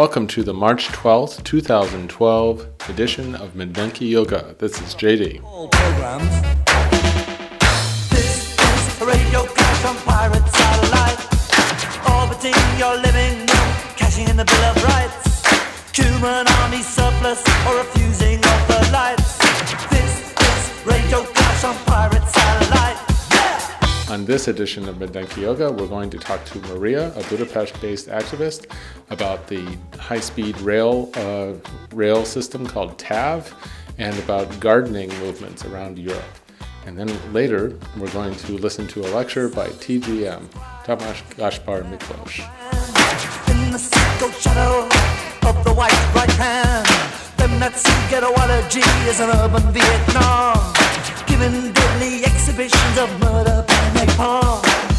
Welcome to the March 12th, 2012 edition of Mindenki Joga. This is JD. all programs. This is radio on pirate satellite. Orbiting your living room, cashing in the Bill of Rights. Human army surplus or refusing of the lights. This is radio on pirate satellite. On this edition of Mindenki Joga, we're going to talk to Maria, a Budapest-based activist, about the high-speed rail uh, rail system called TAV, and about gardening movements around Europe. And then later, we're going to listen to a lecture by TGM, Tamás Gáspár Vietnam. Giving deadly exhibitions of murder by napalm. Uh.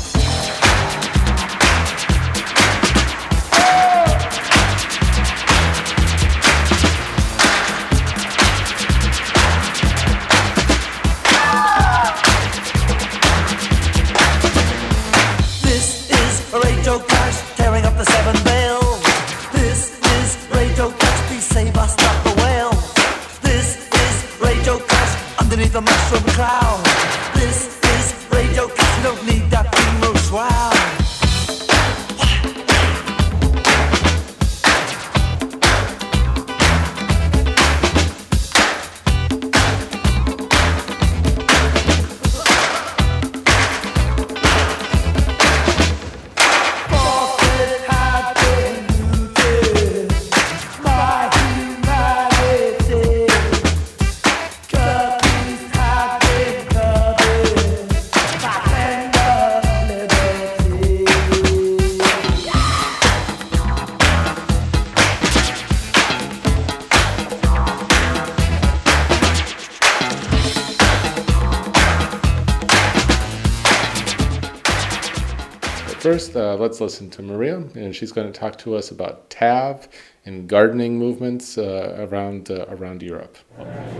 First, uh, let's listen to Maria, and she's going to talk to us about TAV and gardening movements uh, around uh, around Europe.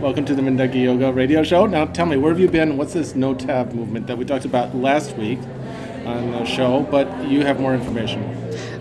Welcome to the Mindenki Joga radio show. Now tell me, where have you been? What's this no TAV movement that we talked about last week on the show? But you have more information.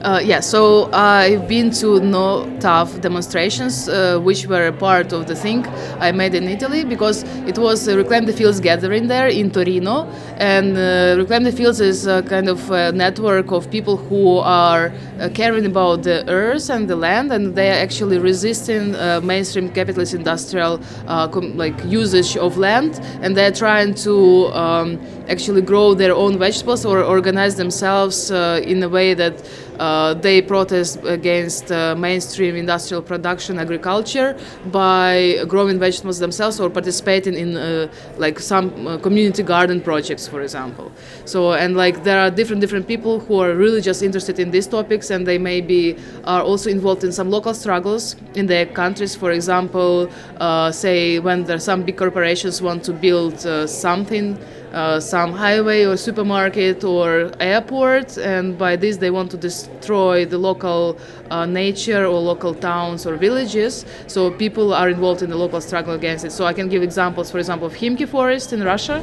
Uh, yeah, so I've been to no TAV demonstrations, uh, which were a part of the thing I made in Italy because it was a Reclaim the Fields gathering there in Torino. And uh, Reclaim the Fields is a kind of a network of people who are uh, caring about the earth and the land, and they are actually resisting uh, mainstream capitalist industrial uh, com- like usage of land, and they're trying to um, actually grow their own vegetables or organize themselves in a way that they protest against uh, mainstream industrial production agriculture by growing vegetables themselves or participating in uh, like some uh, community garden projects for example. So and like there are different different people who are really just interested in these topics and they maybe are also involved in some local struggles in their countries. For example uh, say when there are some big corporations want to build uh, something uh, some highway or supermarket or airport, and by this they want to destroy the local uh, nature or local towns or villages. So people are involved in the local struggle against it. So I can give examples, for example, of Khimki Forest in Russia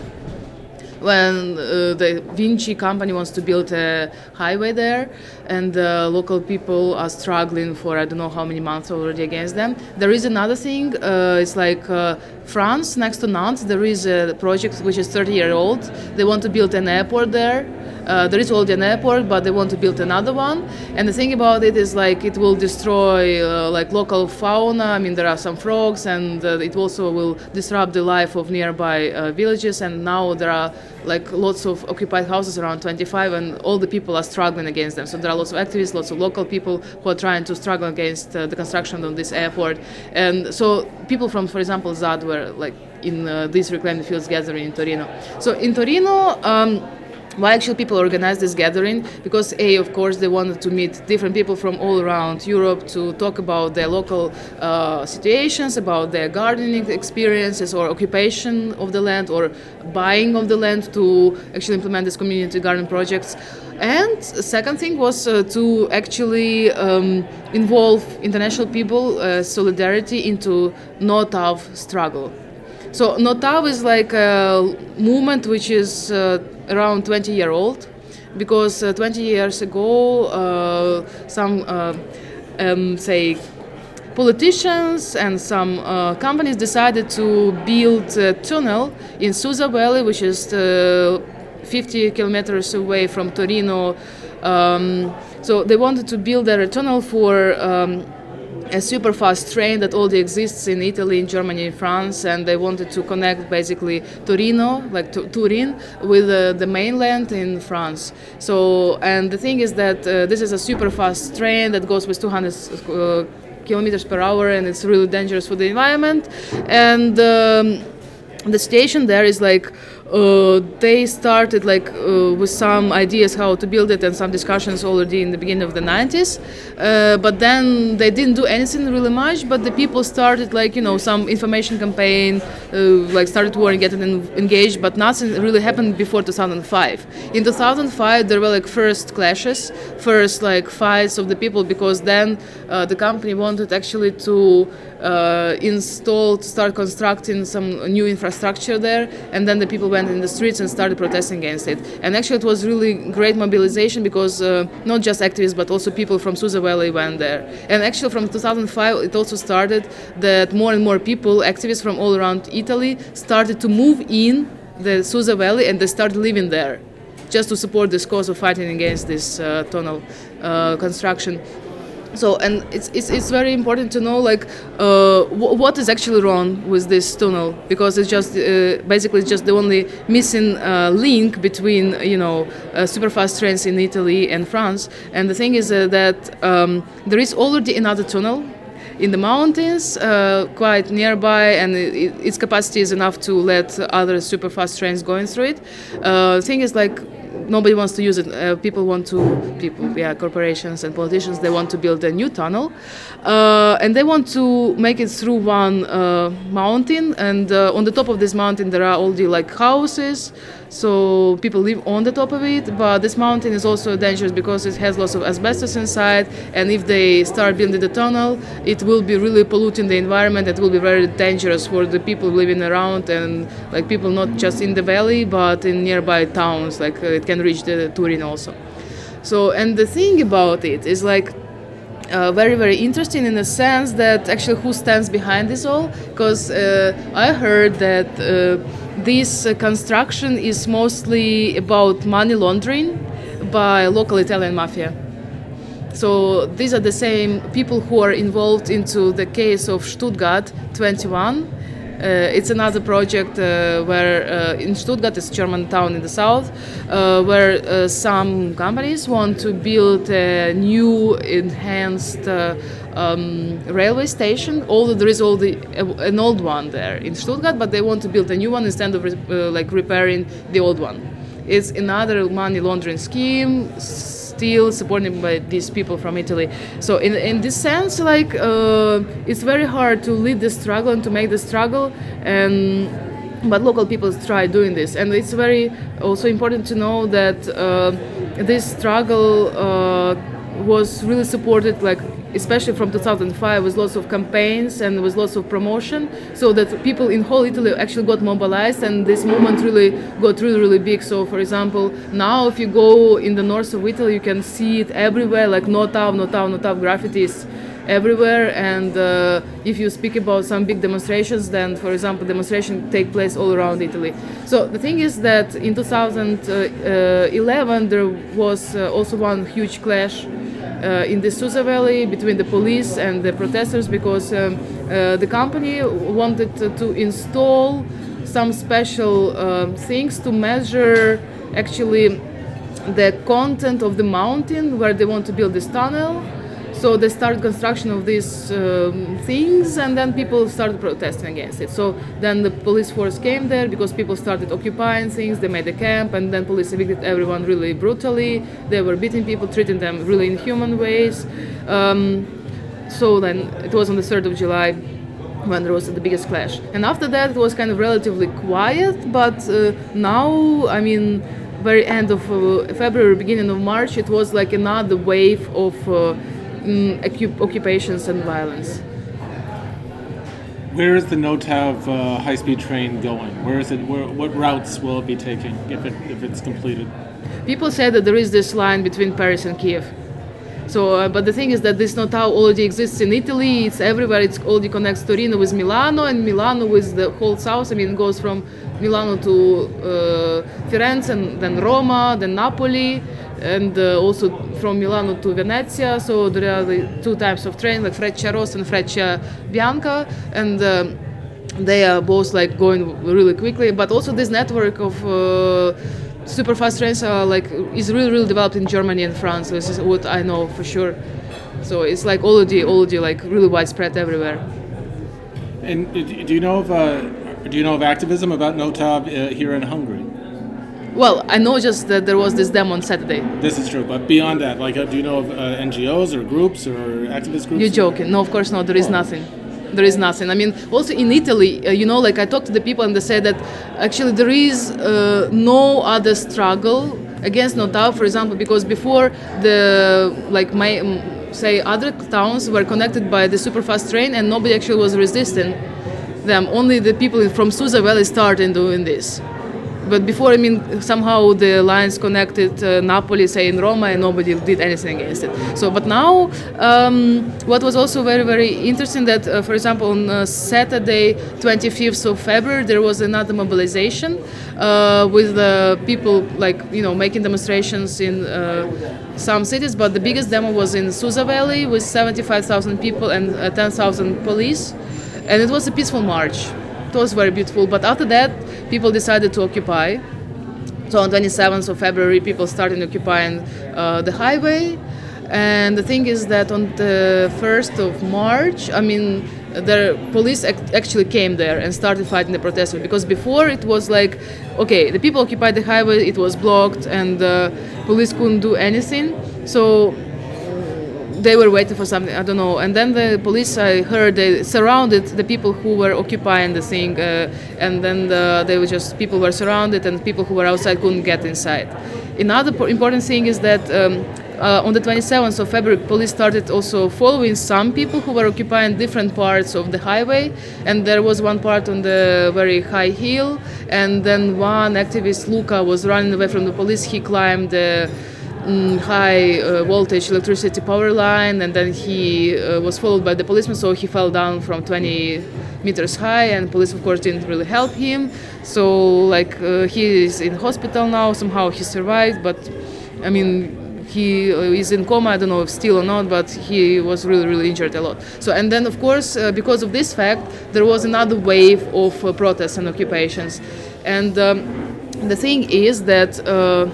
when uh, the Vinci company wants to build a highway there, and the local people are struggling for I don't know how many months already against them. There is another thing. Uh, it's like uh, France next to Nantes. There is a project which is 30 year old. They want to build an airport there. there is already an airport, but they want to build another one. And the thing about it is like it will destroy like local fauna. I mean, there are some frogs, and it also will disrupt the life of nearby villages. And now there are like lots of occupied houses around 25, and all the people are struggling against them. So there are lots of activists, lots of local people who are trying to struggle against uh, the construction of this airport. And so people from, for example, ZAD were like in uh, these reclaimed fields gathering in Torino. So in Torino. Um, why actually people organized this gathering? Because a of course they wanted to meet different people from all around europe to talk about their local uh, situations about their gardening experiences or occupation of the land or buying of the land to actually implement these community garden projects. And second thing was uh, to actually um, involve international people uh, solidarity into notav struggle. So notav is like a movement which is uh, around 20 year old because uh, 20 years ago uh, some uh, um, say politicians and some uh, companies decided to build a tunnel in Susa Valley which is uh, 50 kilometers away from Torino. Um, so they wanted to build a tunnel for um, a super fast train that already exists in Italy, in Germany, in France, and they wanted to connect basically Torino, like Turin, with uh, the mainland in France. So, and the thing is that uh, this is a super fast train that goes with 200 uh, kilometers per hour, and it's really dangerous for the environment. And um, the station there is like uh, they started like uh, with some ideas how to build it and some discussions already in the beginning of the 90s uh, but then they didn't do anything really much but the people started like you know some information campaign uh, like started working getting engaged but nothing really happened before 2005 in 2005 there were like first clashes first like fights of the people because then uh, the company wanted actually to uh, install to start constructing some new infrastructure there and then the people went in the streets and started protesting against it. And actually, it was really great mobilization because uh, not just activists but also people from Susa Valley went there. And actually, from 2005, it also started that more and more people, activists from all around Italy, started to move in the Susa Valley and they started living there just to support this cause of fighting against this uh, tunnel uh, construction so and it's, it's, it's very important to know like uh, what is actually wrong with this tunnel because it's just uh, basically just the only missing uh, link between you know uh, superfast trains in Italy and France and the thing is uh, that um, there is already another tunnel in the mountains, uh, quite nearby, and it, its capacity is enough to let other super fast trains going through it. Uh, thing is, like nobody wants to use it. Uh, people want to, people, yeah, corporations and politicians, they want to build a new tunnel, uh, and they want to make it through one uh, mountain. And uh, on the top of this mountain, there are all the like houses, so people live on the top of it. But this mountain is also dangerous because it has lots of asbestos inside, and if they start building the tunnel, it will be really polluting the environment. It will be very dangerous for the people living around and like people not just in the valley but in nearby towns. Like uh, it can reach the Turin also. So and the thing about it is like uh, very very interesting in the sense that actually who stands behind this all because uh, I heard that uh, this construction is mostly about money laundering by local Italian mafia. So these are the same people who are involved into the case of Stuttgart 21 uh, it's another project uh, where uh, in Stuttgart, it's a German town in the south, where some companies want to build a new enhanced um, railway station. Although there is all the an old one there in Stuttgart, but they want to build a new one instead of like repairing the old one. It's another money laundering scheme still supported by these people from Italy. So in in this sense, like uh, it's very hard to lead the struggle and to make the struggle and but local people try doing this and it's very also important to know that uh, this struggle uh, was really supported like especially from 2005 with lots of campaigns and with lots of promotion so that people in whole italy actually got mobilized and this movement really got really really big so for example now if you go in the north of italy you can see it everywhere like no TAV no TAV no TAV graffitis everywhere. And uh, if you speak about some big demonstrations, then, for example, demonstration take place all around Italy. So the thing is that in 2011 there was uh, also one huge clash. Uh, in the Susa Valley between the police and the protesters because um, uh, the company wanted to, to install some special uh, things to measure actually the content of the mountain where they want to build this tunnel. So they started construction of these um, things, and then people started protesting against it. So then the police force came there because people started occupying things. They made a camp, and then police evicted everyone really brutally. They were beating people, treating them really inhuman ways. Um, so then it was on the 3rd of July when there was the biggest clash. And after that, it was kind of relatively quiet, but uh, now, I mean, very end of uh, February, beginning of March, it was like another wave of uh, mm, occup- occupations and violence. Where is the NOTAV uh, high-speed train going? Where is it? Where, what routes will it be taking if, it, if it's completed? People say that there is this line between Paris and Kiev. So, uh, but the thing is that this know-how already exists in Italy. It's everywhere. It's already connects Torino with Milano, and Milano with the whole south. I mean, it goes from Milano to uh, Firenze, and then Roma, then Napoli, and uh, also from Milano to Venezia. So there are the two types of train, like Freccia Rossa and Freccia Bianca, and. Um, they are both like going really quickly, but also this network of uh, super fast trains are like is really really developed in Germany and France. This is what I know for sure. So it's like already already like really widespread everywhere. And do you know of uh, do you know of activism about NOTAV uh, here in Hungary? Well, I know just that there was this demo on Saturday. This is true, but beyond that, like, uh, do you know of uh, NGOs or groups or activist groups? You're joking? No, of course not. There is Oh. nothing. There is nothing. I mean, also in Italy, uh, you know, like I talked to the people and they said that actually there is uh, no other struggle against NOTAV, for example, because before the like my say other towns were connected by the super fast train and nobody actually was resisting them. Only the people from Susa Valley started doing this. But before, I mean, somehow the lines connected uh, Napoli, say in Roma, and nobody did anything against it. So, but now, um, what was also very, very interesting that, uh, for example, on uh, Saturday, 25th of February, there was another mobilization uh, with people, like you know, making demonstrations in uh, some cities. But the biggest demo was in Susa Valley with 75,000 people and uh, 10,000 police, and it was a peaceful march. It was very beautiful. But after that, people decided to occupy. So on 27th of February, people started occupying uh, the highway. And the thing is that on the 1st of March, I mean, the police ac- actually came there and started fighting the protesters because before it was like, okay, the people occupied the highway, it was blocked, and the police couldn't do anything. So they were waiting for something i don't know. And then the police i heard they surrounded the people who were occupying the thing uh, and then the, they were just people were surrounded and people who were outside couldn't get inside. Another po- important thing is that um, uh, on the 27th of February, police started also following some people who were occupying different parts of the highway, and there was one part on the very high hill, and then one activist, Luca, was running away from the police. He climbed the mm, high uh, voltage electricity power line and then he uh, was followed by the policeman so he fell down from 20 meters high and police of course didn't really help him. So like uh, he is in hospital now somehow he survived but i mean he uh, is in coma i don't know if still or not but he was really really injured a lot. So and then of course uh, because of this fact there was another wave of uh, protests and occupations. And um, the thing is that uh,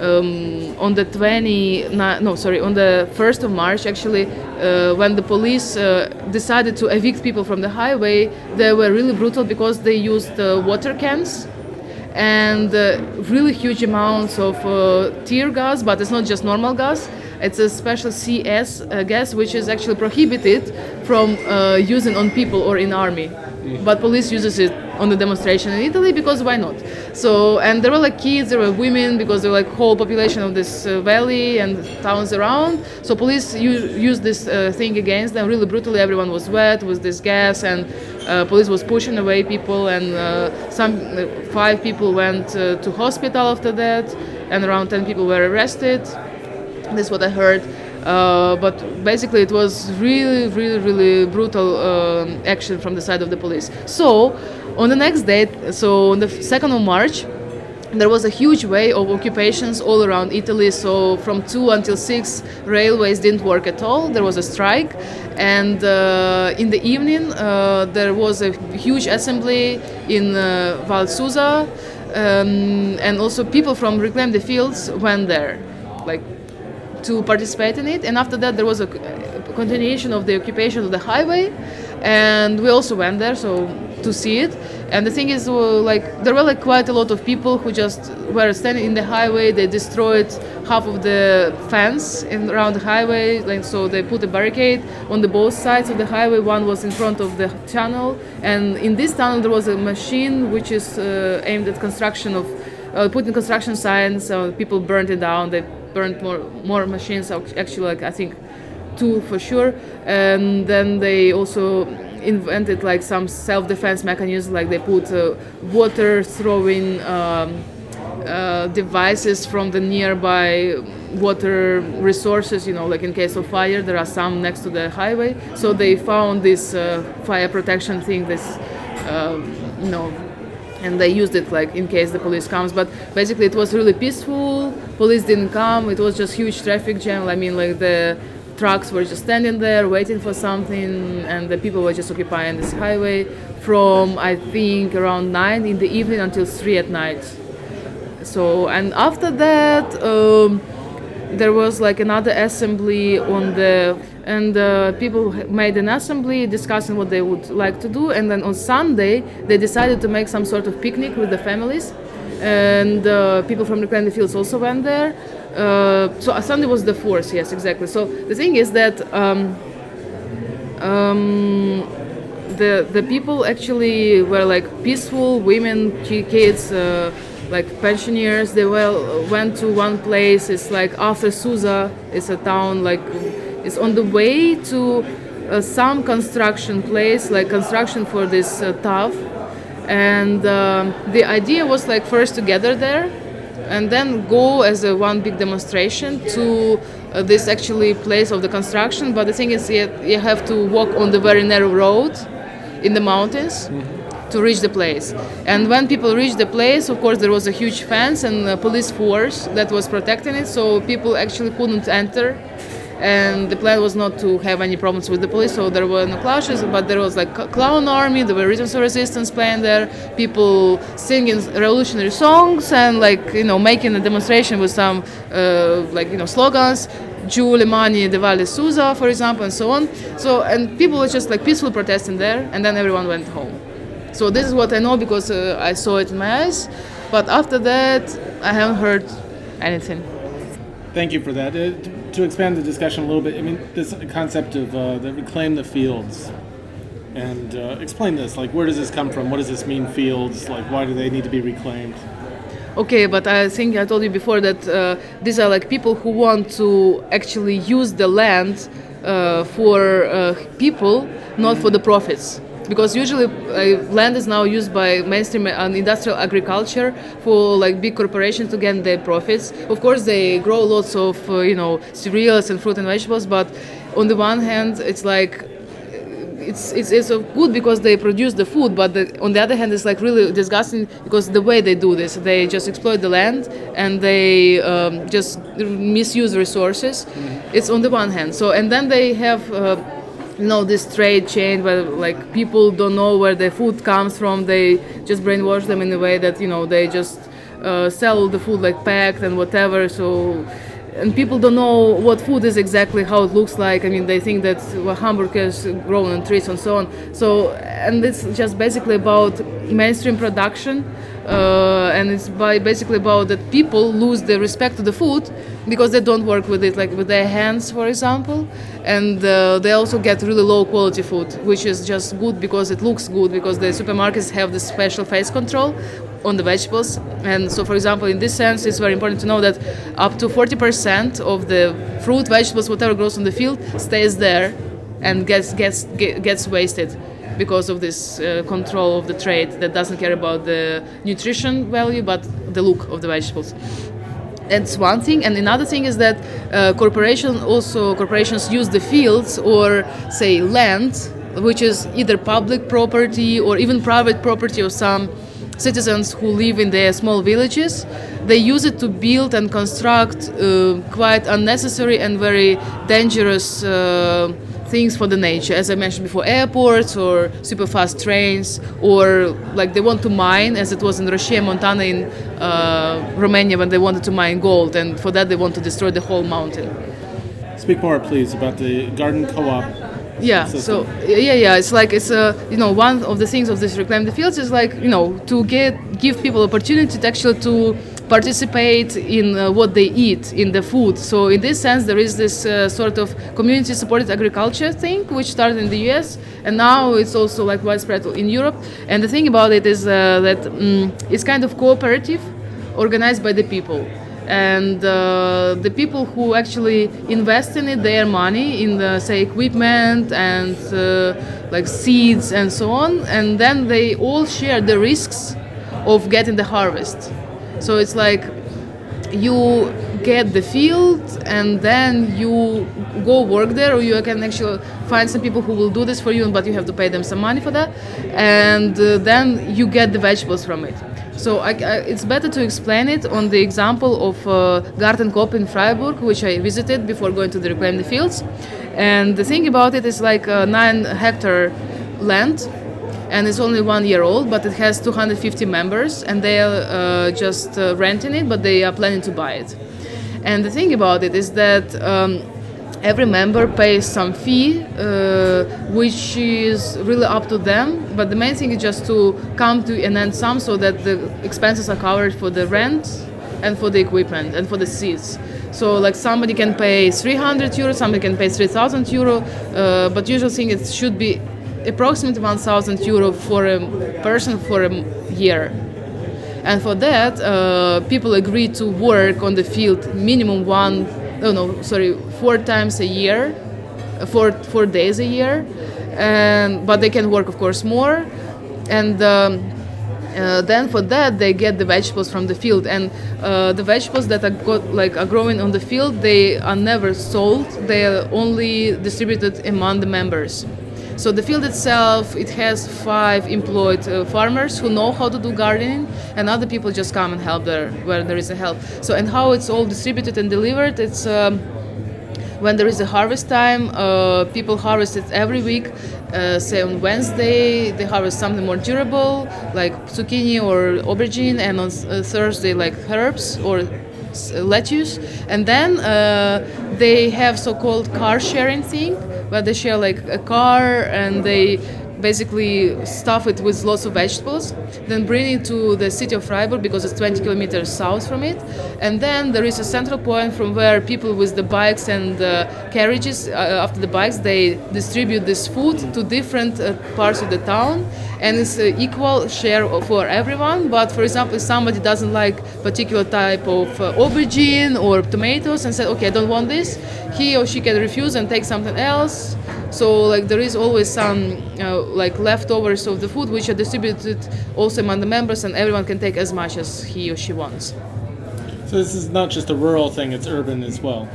um, on the 20 no sorry on the 1st of march actually uh, when the police uh, decided to evict people from the highway they were really brutal because they used uh, water cans and uh, really huge amounts of uh, tear gas but it's not just normal gas. It's a special cs uh, gas which is actually prohibited from using on people or in army. But police uses it on the demonstration in Italy because why not? So and there were like kids, there were women because there were like whole population of this uh, valley and towns around. So police u- used this uh, thing against them really brutally. Everyone was wet with this gas and uh, police was pushing away people and uh, some uh, five people went uh, to hospital after that and around 10 people were arrested. This is what I heard. Uh, but basically, it was really, really, really brutal uh, action from the side of the police. So, on the next day, so on the 2nd of March, there was a huge wave of occupations all around Italy. So from two until six, railways didn't work at all. There was a strike, and uh, in the evening uh, there was a huge assembly in uh, Val Susa, um, and also people from Reclaim the Fields went there, like to participate in it. And after that, there was a continuation of the occupation of the highway, and we also went there. So to see it. And the thing is, uh, like there were like quite a lot of people who just were standing in the highway. They destroyed half of the fence in, around the highway. Like so, they put a barricade on the both sides of the highway. One was in front of the tunnel, and in this tunnel there was a machine which is uh, aimed at construction of uh, putting construction signs. Uh, people burned it down. They burned more more machines. Actually, like I think two for sure. And then they also invented like some self-defense mechanisms like they put uh, water throwing um, uh, devices from the nearby water resources you know like in case of fire there are some next to the highway. So they found this uh, fire protection thing this um, you know and they used it like in case the police comes. But basically it was really peaceful. Police didn't come. It was just huge traffic jam. I mean like the trucks were just standing there waiting for something, and the people were just occupying this highway from I think around nine in the evening until three at night. So and after that. Um, there was like another assembly on the and uh, people made an assembly discussing what they would like to do and then on sunday they decided to make some sort of picnic with the families and uh, people from Reclaim the Fields also went there uh, so Sunday was the force, yes, exactly. So the thing is that um, um, the the people actually were like peaceful women, kids, uh, like pensioners. They well went to one place. It's like after Susa. It's a town like it's on the way to uh, some construction place, like construction for this uh, TAV. And um, the idea was like first to gather there and then go as a one big demonstration to uh, this actually place of the construction. But the thing is, you, you have to walk on the very narrow road in the mountains. Mm-hmm. To reach the place, and when people reached the place, of course, there was a huge fence and a police force that was protecting it, so people actually couldn't enter and the plan was not to have any problems with the police so there were no clashes but there was like clown army there were rhythms of resistance playing there people singing revolutionary songs and like you know making a demonstration with some uh, like you know slogans le mani Valle Susa, for example, and so on. So, and people were just like peaceful protesting there, and then everyone went home. So this is what I know because uh, I saw it in my eyes. But after that, I haven't heard anything. Thank you for that. Uh, to expand the discussion a little bit, I mean, this concept of uh, the reclaim the fields, and uh, explain this. Like, where does this come from? What does this mean, fields? Like, why do they need to be reclaimed? Okay, but I think I told you before that uh, these are like people who want to actually use the land uh, for uh, people, not for the profits because usually uh, land is now used by mainstream and industrial agriculture for like big corporations to gain their profits. Of course, they grow lots of uh, you know cereals and fruit and vegetables, but on the one hand, it's like it's, it's, it's good because they produce the food, but the, on the other hand, it's like really disgusting because the way they do this, they just exploit the land and they um, just misuse resources. Mm-hmm. It's on the one hand. So and then they have. Uh, you know this trade chain where like people don't know where their food comes from. They just brainwash them in a way that you know they just uh, sell the food like packed and whatever. So and people don't know what food is exactly how it looks like. I mean they think that well, hamburgers grown on trees and so on. So and it's just basically about mainstream production uh, and it's by basically about that people lose the respect to the food because they don't work with it like with their hands for example. And uh, they also get really low quality food which is just good because it looks good because the supermarkets have this special face control on the vegetables. And so for example in this sense it's very important to know that up to 40% of the fruit vegetables whatever grows on the field stays there and gets gets gets wasted because of this uh, control of the trade that doesn't care about the nutrition value but the look of the vegetables. that's one thing and another thing is that uh, corporation also corporations use the fields or say land which is either public property or even private property of some citizens who live in their small villages they use it to build and construct uh, quite unnecessary and very dangerous uh, things for the nature. As i mentioned before airports or super fast trains or like they want to mine as it was in Roșia Montana in uh, Romania when they wanted to mine gold and for that they want to destroy the whole mountain. Speak more, please, about the garden co-op. yeah so yeah yeah. It's like it's a you know one of the things of this reclaim the fields is like you know to get give people opportunity to actually to participate in uh, what they eat in the food. So in this sense there is this uh, sort of community supported agriculture thing which started in the US and now it's also like widespread in Europe. And the thing about it is uh, that mm it's kind of cooperative organized by the people. And uh, the people who actually invest in it their money in the say equipment and uh, like seeds and so on. And then they all share the risks of getting the harvest so it's like you get the field and then you go work there or you can actually find some people who will do this for you but you have to pay them some money for that and uh, then you get the vegetables from it so I, I, it's better to explain it on the example of uh, Garten Coop in Freiburg, which I visited before going to the Reclaim the Fields. And the thing about it is like a nine hectare land, and it's only one year old, but it has 250 members, and they are uh, just uh, renting it, but they are planning to buy it. And the thing about it is that um, every member pays some fee, uh, which is really up to them. But the main thing is just to come to an end sum so that the expenses are covered for the rent and for the equipment and for the seats. So like somebody can pay 300 euro, somebody can pay 3,000 euro, uh, but usual thing it should be approximately 1,000 euro for a person for a year. And for that, uh, people agree to work on the field minimum one, oh no, sorry, four times a year, uh, four four days a year, and but they can work, of course, more, and. Um, uh, then for that they get the vegetables from the field and uh, the vegetables that are got, like are growing on the field they are never sold they are only distributed among the members so the field itself, it has five employed uh, farmers who know how to do gardening, and other people just come and help there where there is a help. So and how it's all distributed and delivered, it's. Um, when there is a harvest time, uh, people harvest it every week. Uh, say on Wednesday, they harvest something more durable, like zucchini or aubergine, and on uh, Thursday, like herbs or lettuce. And then uh, they have so-called car sharing thing, where they share like a car and they basically stuff it with lots of vegetables, then bring it to the city of Freiburg because it's 20 kilometers south from it. And then there is a central point from where people with the bikes and uh, carriages, uh, after the bikes, they distribute this food to different uh, parts of the town. And it's an equal share for everyone. But for example, if somebody doesn't like particular type of uh, aubergine or tomatoes and said, okay, I don't want this, he or she can refuse and take something else. So like there is always some uh, like leftovers of the food which are distributed also among the members, and everyone can take as much as he or she wants. So this is not just a rural thing; it's urban as well.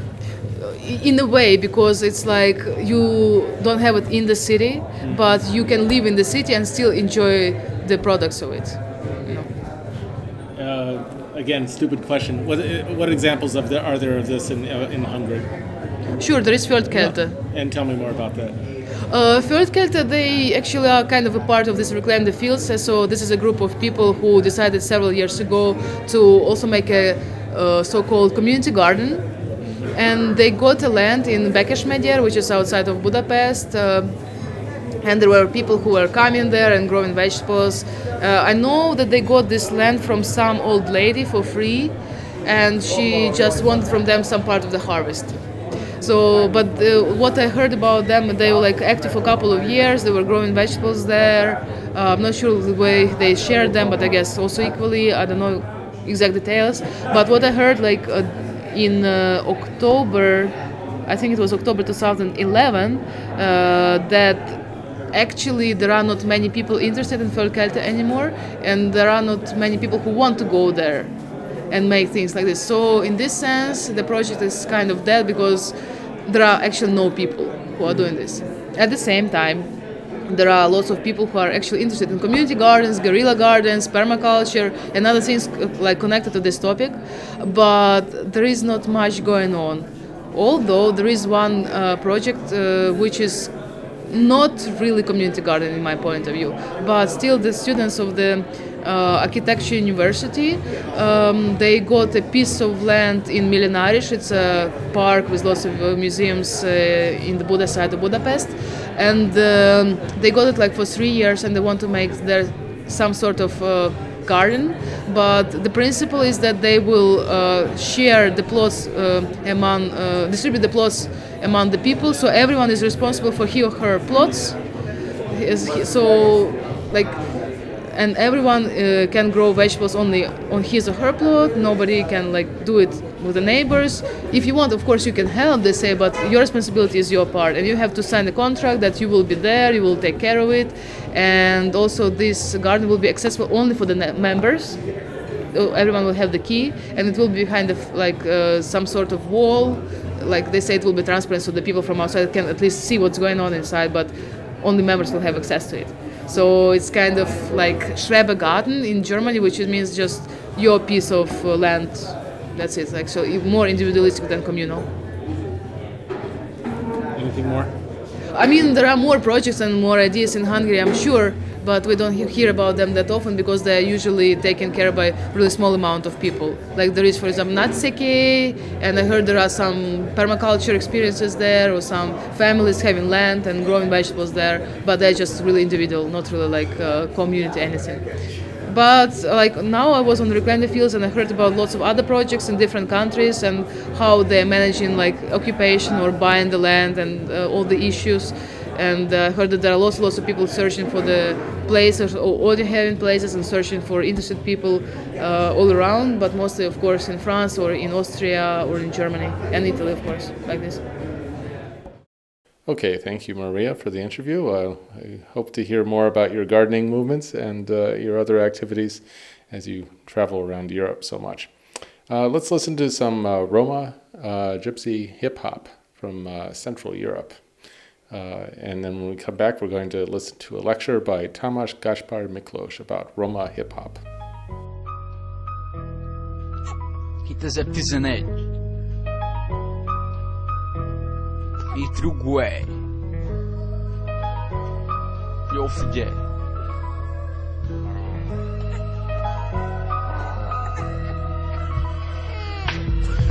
In a way, because it's like you don't have it in the city, but you can live in the city and still enjoy the products of it. You know. Uh, again, stupid question. What what examples of there are there of this in uh, in Hungary? Sure, there is Földkelte. And tell me more about that. Uh, they actually are kind of a part of this Reclaim the Fields. uh, So this is a group of people who decided several years ago to also make a uh, so-called community garden. And they got a land in Békásmegyer, which is outside of Budapest. Uh, and there were people who were coming there and growing vegetables. Uh, I know that they got this land from some old lady for free, and she just wanted from them some part of the harvest. So, but uh, what I heard about them, they were like active for a couple of years. They were growing vegetables there. Uh, I'm not sure the way they shared them, but I guess also equally. I don't know exact details. But what I heard, like uh, in uh, October, I think it was October 2011, uh, that actually there are not many people interested in Földkelte anymore, and there are not many people who want to go there. and make things like this. So in this sense, the project is kind of dead because there are actually no people who are doing this. At the same time, there are lots of people who are actually interested in community gardens, guerrilla gardens, permaculture, and other things uh, like connected to this topic. But there is not much going on. Although there is one uh, project uh, which is not really community garden in my point of view, but still the students of the uh, architecture university um, they got a piece of land in Millenáris. It's a park with lots of uh, museums uh, in the Buda side of Budapest, and um, they got it like for three years, and they want to make there some sort of uh, garden. But the principle is that they will uh, share the plots uh, among, uh, distribute the plots among the people, so everyone is responsible for he or her plots. So, like and everyone uh, can grow vegetables only on his or her plot nobody can like do it with the neighbors. If you want of course you can help they say but your responsibility is your part. And you have to sign a contract that you will be there you will take care of it. And also this garden will be accessible only for the members. Everyone will have the key and it will be kind of like uh, some sort of wall. Like they say it will be transparent so the people from outside can at least see what's going on inside but only members will have access to it. So it's kind of like Schrebergarten in Germany, which means just your piece of uh, land. That's it. Like so, more individualistic than communal. Anything more? I mean, there are more projects and more ideas in Hungary, I'm sure, but we don't hear about them that often because they're usually taken care of by really small amount of people. Like there is, for example, Natseke, and I heard there are some permaculture experiences there, or some families having land and growing vegetables there, but they're just really individual, not really like uh, community anything but like now I was on Reclaim the Fields and I heard about lots of other projects in different countries and how they're managing like occupation or buying the land and uh, all the issues. And I uh, heard that there are lots, lots of people searching for the places or audio having places and searching for interested people uh, all around, but mostly, of course, in France or in Austria or in Germany and Italy, of course, like this. Okay, thank you, Maria, for the interview. Uh, I hope to hear more about your gardening movements and uh, your other activities as you travel around Europe so much. Uh, let's listen to some uh, Roma uh, gypsy hip hop from uh, Central Europe. and then when we come back, we're going to listen to a lecture by Tamás Gáspár Miklós about Roma hip hop. Entre o Gué e o.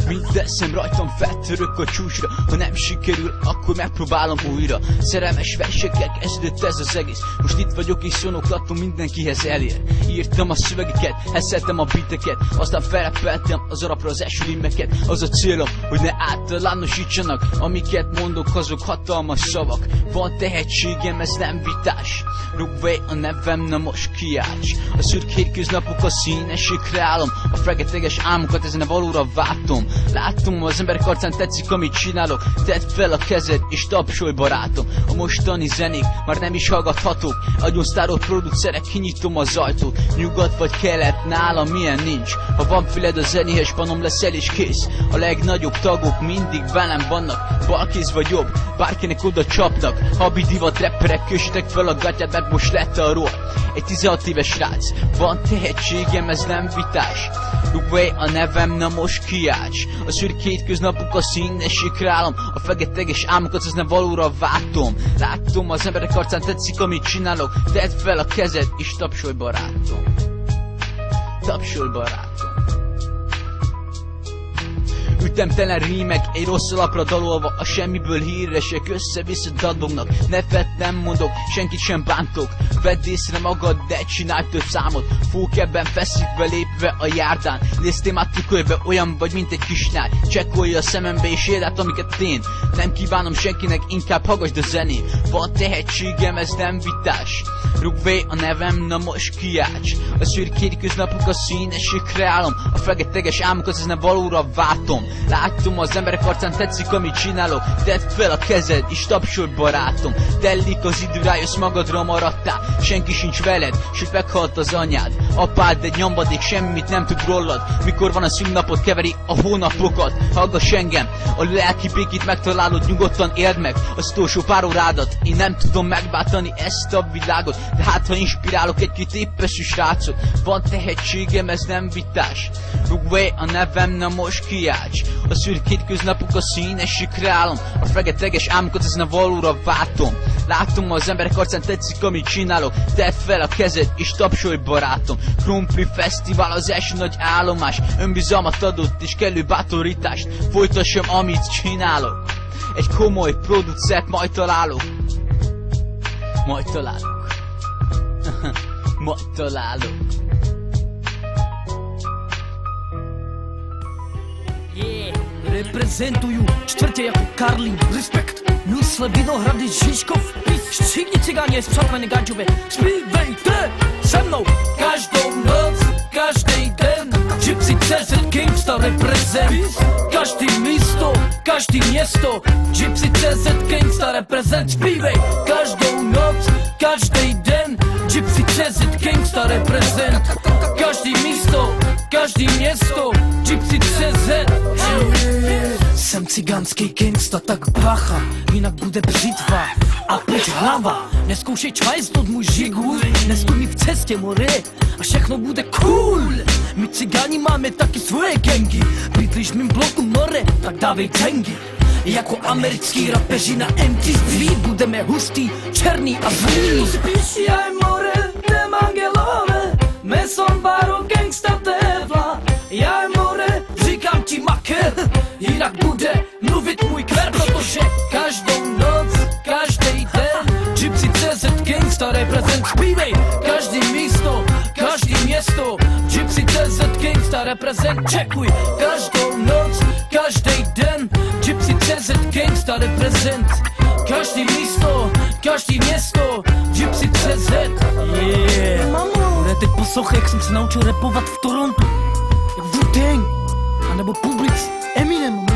Mint teszem rajtam feltörök a csúcsra. Ha nem sikerül, akkor megpróbálom újra. Szerelmes versekkel kezdődött ez az egész. Most itt vagyok és szonoklatom mindenkihez elér. Írtam a szövegeket, eszeltem a biteket. Aztán felrepeltem az arapra az esőlimeket Az a célom, hogy ne általánosítsanak. Amiket mondok, azok hatalmas szavak. Van tehetségem, ez nem vitás. Rugvé a nevem, na most kiálts. A szürk hétköznapok a színes állom. A fregeteges álmokat ezen a valóra váltom Látom az emberek arcán tetszik amit csinálok. Tedd fel a kezed és tapsolj barátom. A mostani zenék már nem is hallgathatók. Agyon sztárok producerek kinyitom az ajtót. Nyugat vagy kelet nálam milyen nincs. Ha van füled a zenéhez panom leszel és kész. A legnagyobb tagok mindig velem vannak. Balkéz vagy jobb, bárkinek oda csapnak. Habi divat rapperek köstek fel a gatyát mert most lett a roll Egy 16 éves srác. Van tehetségem ez nem vitás. Rugway a nevem na most kiács a szürk hétköznapok a színesik rálom. A fegeteges álmokat az nem valóra vátom. Látom az emberek arcán tetszik amit csinálok. Tedd fel a kezed és tapsolj barátom. Tapsolj barátom Ütemtelen rímek, egy rossz lapra dalolva A semmiből híresek össze-vissza dadognak. Nevet nem mondok, senkit sem bántok. Vedd észre magad, de csinálj több számot. Fókebben feszítve lépve a járdán. Néztél már tükörbe, olyan vagy, mint egy kisnál Csekkolja a szemembe és élet, amiket én. Nem kívánom senkinek, inkább hallgassd a zenét. Van tehetségem, ez nem vitás. Rugvé a nevem, na most kiács A szürk köznapok a színesik reálom A fegeteges álmokat, ez nem valóra váltom Látom az emberek arcán tetszik, amit csinálok. Tedd fel a kezed, és tapsolj barátom. Tellik az idő, rájössz magadra maradtál. Senki sincs veled, sőt meghalt az anyád. Apád egy nyambadék, semmit nem tud rólad. Mikor van a szünnapot, keveri a hónapokat. Hallgass engem, a lelki békét megtalálod Nyugodtan éld meg az utolsó pár órádat. Én nem tudom megbátani ezt a világot De hát ha inspirálok egy-két épeszű srácot Van tehetségem, ez nem vitás. Rugway a nevem, na most kiács A szürkét köznapok a színes álom. A fegeteges álmokat ezen a valóra váltom Látom az emberek arcán tetszik amit csinálok. Tedd fel a kezed és tapsolj barátom. Krumpli Fesztivál az első nagy állomás. Önbizalmat adott és kellő bátorítást. Folytassam amit csinálok. Egy komoly producert majd találok. Majd találok. Majd találok Reprezentuju čtvrtě jako Karlín. Respekt. Nusle Vinohrady Žižkov. Všichni cigáni z přátmeny Gaďové Zpívejte se mnou. Každou noc, každý Gypsy Desert Gangsta reprezent Każdy misto, każdy miasto. Gypsy Desert Gangsta reprezent Śpiewaj każdą noc, każdy den Gypsy Desert Gangsta reprezent Każdy misto, każdy miasto. Gypsy Desert Jestem cyganskiej gangsta, tak bacha Mi na gudę brzytwa, a pyć hlava Ne skum się čvajst od mój żigul. Mi w cestie more A všechno bude cool. Mi cygani Cigáni máme taky svoje gengy. Bydlíš mým bloku more, tak dávej dengy jako americký rapeři na MTV Budeme hustý, černý a zlý. Spíš já more, jdem angelové. Meson baro gangsta tevla. Já more, říkám ti maker Jinak bude mluvit můj kver Protože každou noc, každý den Gypsy CZ Gangsta reprezent Zpívej, každý místo, každý město Gypsy CZ Gangsta reprezent Čekuj, každou noc, každý den Gypsy CZ Gangsta reprezent Každý místo, každý město Gypsy CZ Yeah. Ne, teď poslouchej, jak jsem se naučil repovat v Torontu. Jak Wu-Tang A nebo Publix Eminem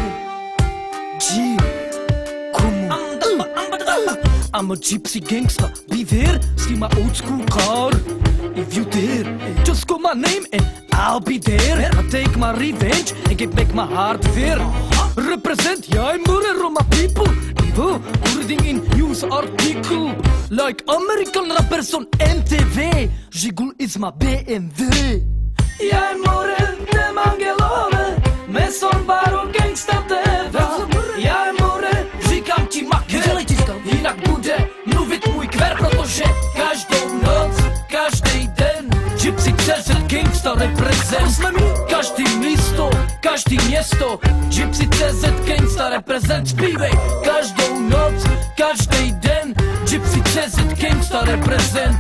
G. Komu I'm a gypsy gangster Be there, see my old school car If you dare, just call my name and I'll be there. I take my revenge and get back my heart fair Represent, yeah, I'm Murder my people. Even wording in news article Like American rappers on MTV Żigul is my BMW Ja är Morel, dem angelowe Meson baro gangsta teva Ja är Morel, říkám ti maker Jinak bude mluvit můj kver Protože každou CZ gangsta reprezent Každý místo, každý město. Gypsy CZ gangsta reprezent Zpívej každou noc, každý den. Gypsy CZ gangsta reprezent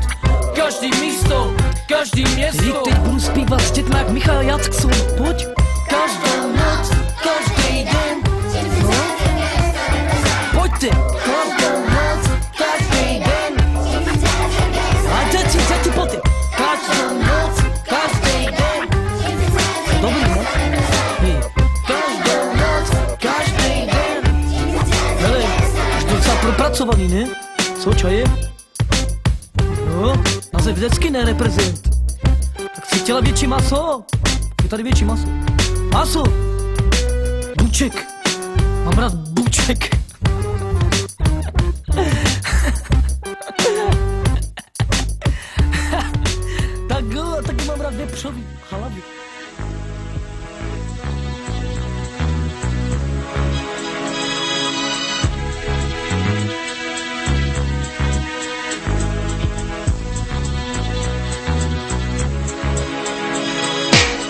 Každý místo, každý město. Teď budu zpívat s dětma jak Michal Jackson, pojď. Každou noc, každý propracovaný, ne? Co, čaje? No, název vždycky nereprezent. Tak si chtěla větší maso? Je tady větší maso. Maso! Buček. Mám rád buček. tak jo, taky mám rád vepřový halavy.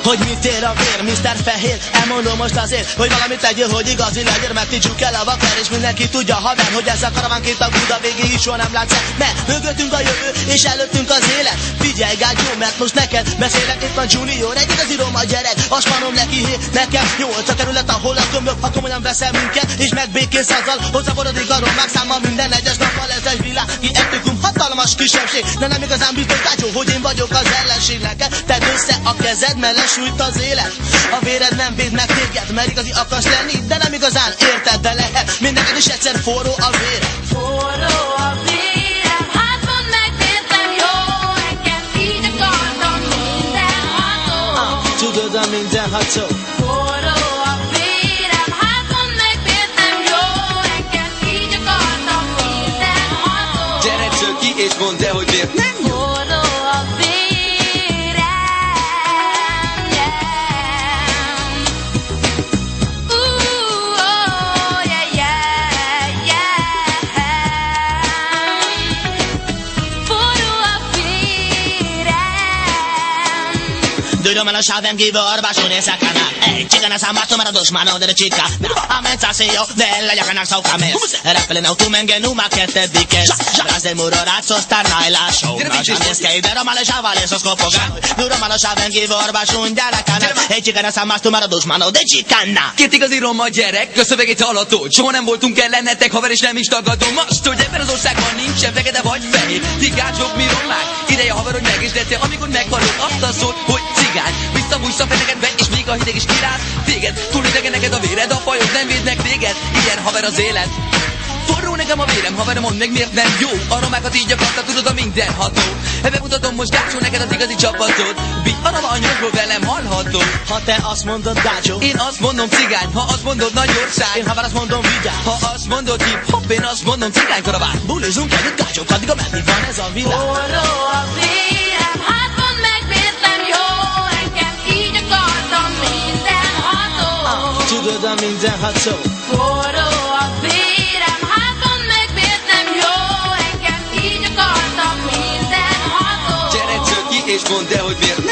Hogy mit ér a vér, Mr. Fehér? Elmondom most azért, hogy valamit tegyél, hogy igazi legyen Mert títsuk el a vakar, és mindenki tudja haver Hogy ez a karaván két a Buda végéig is soha nem látsz Mert mögöttünk a jövő, és előttünk az élet. Figyelj gágyó, mert most neked beszélek Itt van Junior, egy igazi roma gyerek. Azt mondom neki, hé, nekem nyolc a kerület, ahol a gömbök Ha komolyan veszel minket, és megbékélsz azzal Hogy zaporodik a romák száma minden egyes nappal Ez egy világ, ki etnikum, hatalmas kisebbség De nem igazán biztos gágyó, hogy én vagyok az ellenség Neked tedd össze a kezed, mert sújt az élet. A véred nem véd meg téged, mert igazi akarsz lenni De nem igazán érted, de lehet. Még neked is egyszer forró a véred Forró a véred Tudod a mindenható Pero me lo saben vivo, orba su ne sakana Ey, chica, nasa mato mara dos mano derechica. Amen, szaszéjó, de legyakanak szaukamész. Repelin autumengen uma kettedikes. Razdel muro rácos tarnájlá show. Nasán néz ki, de romáles áválés a szkopogán. Nuromálos áven kivorbás ungyárakának. Ey, chica, nasa mato mara dos mano Na, Két igazi roma gyerek, köszövegét hallató. Soha nem voltunk ellenetek, haver és nem is tagadom. Most, hogy ebben az országban nincsen fekete vagy fehér. Tigácsok, mi romák? Ideje haver, hogy megisdettél, amikor megvallod azt a szót, hogy cigány. Visszabújsz a fenekedbe, és még a hideg is kiráz. Téged, túl idegen neked a véred A fajok nem védnek téged, ilyen haver az élet. Forró nekem a vérem, haver, mondd meg miért nem jó. A romákat így akarta, tudod a mindenható. Ebbe mutatom most gácsó neked az igazi csapatod. Bi arra a nyomról velem hallhatod? Ha te azt mondod dácsó Én azt mondom cigány, ha azt mondod Nagyország Én haver azt mondom vigyázz. Ha azt mondod hip hop, én azt mondom cigány karaván Bulizunk együtt gácsók, addig ameddig van ez a világ 16 szó Forró a vérem, háton megbért nem jó? Engem így akartam minden ható Gyere, ki és mondd el, hogy miért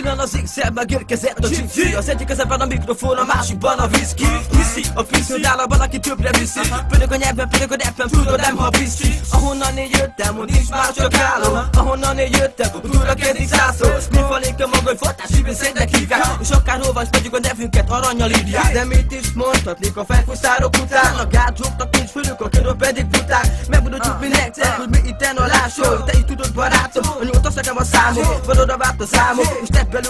Ezt az egyszer megérkezett a csicsi Az egyik kezemben a mikrofon, a másikban a whisky Hiszi a piszi, nála valaki többre viszi. Pörög a nyelven, pörög a neppem, tudod nem ha viszi Ahonnan én jöttem, ott nincs már csak állom Ahonnan én jöttem, ott újra kezdik szászol Mi falék a maga, hogy fortás hívén szentnek hívják? És akárhova is megyünk a nevünket aranyal írják. De mit is mondhatnék a felfosztárok után? A gátlóknak nincs fölük, a körök pedig buták. Megmondhatjuk mi nektek, hogy mi itten a lásol Te is tudod barátom, hogy nyoltasz nekem a számot Van oda várt a számok, és tett belőle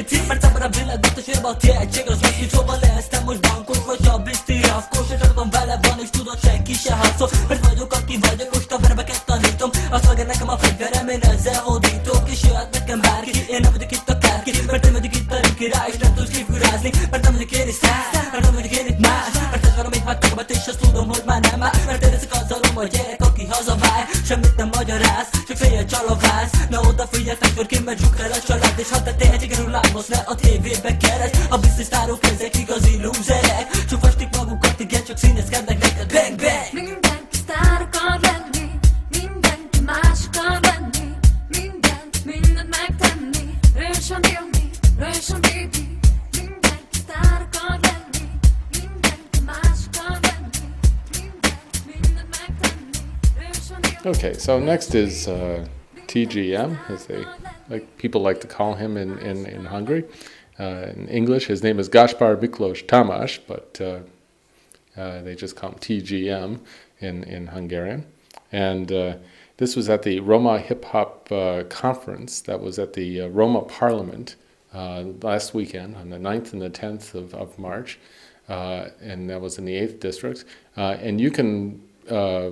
ez folyik rétig Mert ebben a odafigyeltek, hogy kimegy el a család És ha te tehetségről lábos, ne a tévébe keresd A biztos sztárok, ezek igazi lúzerek Csak festik magukat, igen, csak színezkednek neked Bang, bang! Mindenki sztár akar lenni Mindenki más akar lenni Mindent, mindent megtenni Rősön élni, rősön baby Mindenki sztár akar lenni Mindenki más akar lenni Mindent, mindent megtenni Rősön élni Okay, so next is uh, TGM, as they like people like to call him in in, in Hungary. Uh, in English, his name is Gáspár Miklós Tamás, but uh, uh, they just call him TGM in in Hungarian. And uh, this was at the Roma Hip Hop uh, Conference that was at the Roma Parliament last weekend on the 9th and the 10th of, of March. And that was in the 8th district. And you can uh,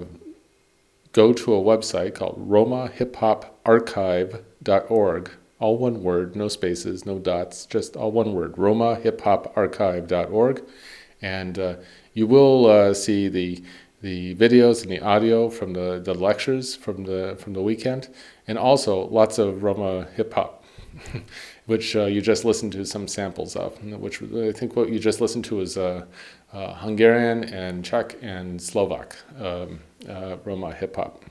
go to a website called romahiphoparchive.org. All one word, no spaces, no dots, just all one word, romahiphoparchive.org. And uh, you will uh, see the the videos and the audio from the, the lectures from the from the weekend, and also lots of Roma hip hop, which uh, you just listened to some samples of. Which I think what you just listened to is uh, uh, Hungarian and Czech and Slovak um, uh, Roma hip hop.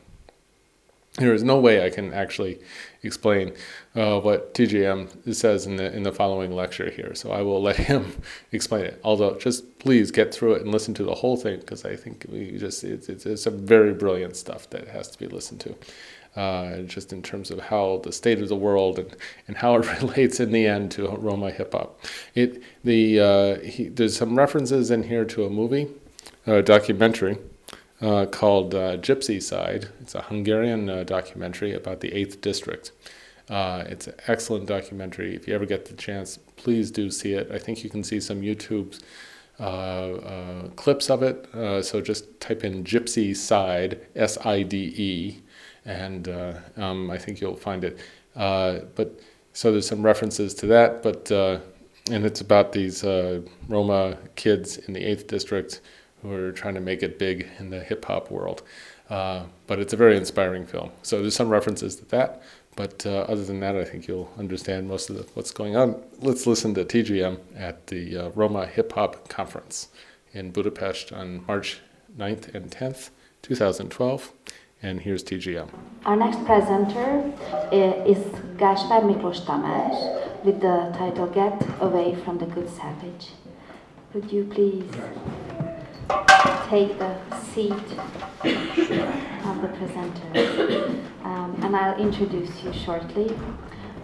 There is no way I can actually explain uh, what TGM says in the in the following lecture here, so I will let him explain it. Although, just please get through it and listen to the whole thing because I think we just it's, it's, it's some very brilliant stuff that has to be listened to. Uh, just in terms of how the state of the world and, and how it relates in the end to Roma hip hop. It the uh, he, there's some references in here to a movie, a documentary uh, called uh, Gypsy Side. It's a Hungarian uh, documentary about the 8th District. Uh, it's an excellent documentary. If you ever get the chance, please do see it. I think you can see some YouTube uh, uh, clips of it. So just type in Gypsy Side, S I D E, and um, I think you'll find it. But so there's some references to that, but and it's about these Roma kids in the 8th District who are trying to make it big in the hip hop world. Uh, but it's a very inspiring film. So there's some references to that. But uh, other than that, I think you'll understand most of the, what's going on. Let's listen to TGM at the uh, Roma Hip Hop Conference in Budapest on March 9th and 10th, 2012. And here's TGM. Our next presenter is Gáspár Miklós Tamás with the title Get Away from the Good Savage. Would you please take the seat of the presenters? Um, and I'll introduce you shortly.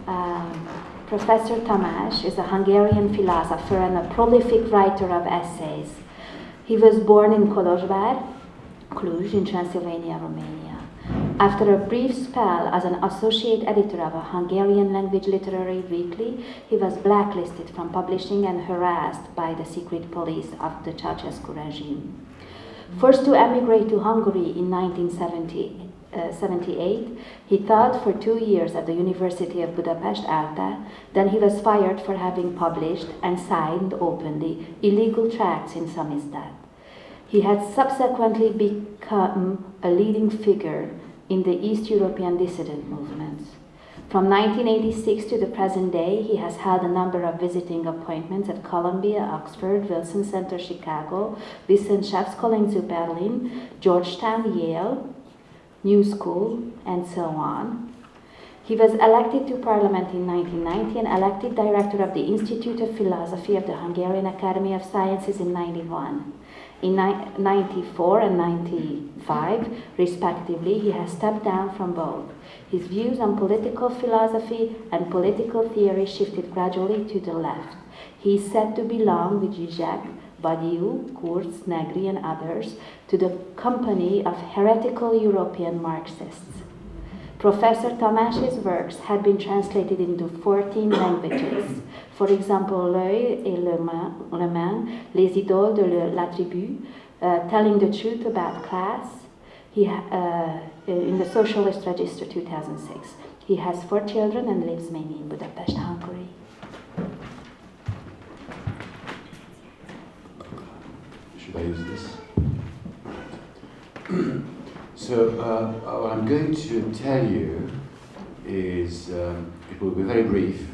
Um, Professor Tamás is a Hungarian philosopher and a prolific writer of essays. He was born in Kolozsvár, Cluj in Transylvania, Romania. After a brief spell as an associate editor of a Hungarian language literary weekly, he was blacklisted from publishing and harassed by the secret police of the Ceausescu regime. Forced to emigrate to Hungary in 1970, 1978, uh, he taught for two years at the University of Budapest ELTE. Then he was fired for having published and signed openly illegal tracts in Samizdat. He had subsequently become a leading figure in the East European dissident movements. From 1986 to the present day, he has held a number of visiting appointments at Columbia, Oxford, Wilson Center, Chicago, Wissenschaftskolleg zu Berlin, Georgetown, Yale, New School, and so on. He was elected to parliament in 1990 and elected director of the Institute of Philosophy of the Hungarian Academy of Sciences in 91. In ni- 94 and 95, respectively, he has stepped down from both. His views on political philosophy and political theory shifted gradually to the left. He is said to belong with Zizek, Badiou, Kurz, Negri, and others to the company of heretical European Marxists. Professor Tamás's works had been translated into 14 languages. For example, L'œil et le main, le main Les idoles de la tribu, uh, Telling the Truth About Class, he, uh, in the Socialist Register 2006. He has four children and lives mainly in Budapest, Hungary. Should I use this? so, uh, what I'm going to tell you is um, it will be very brief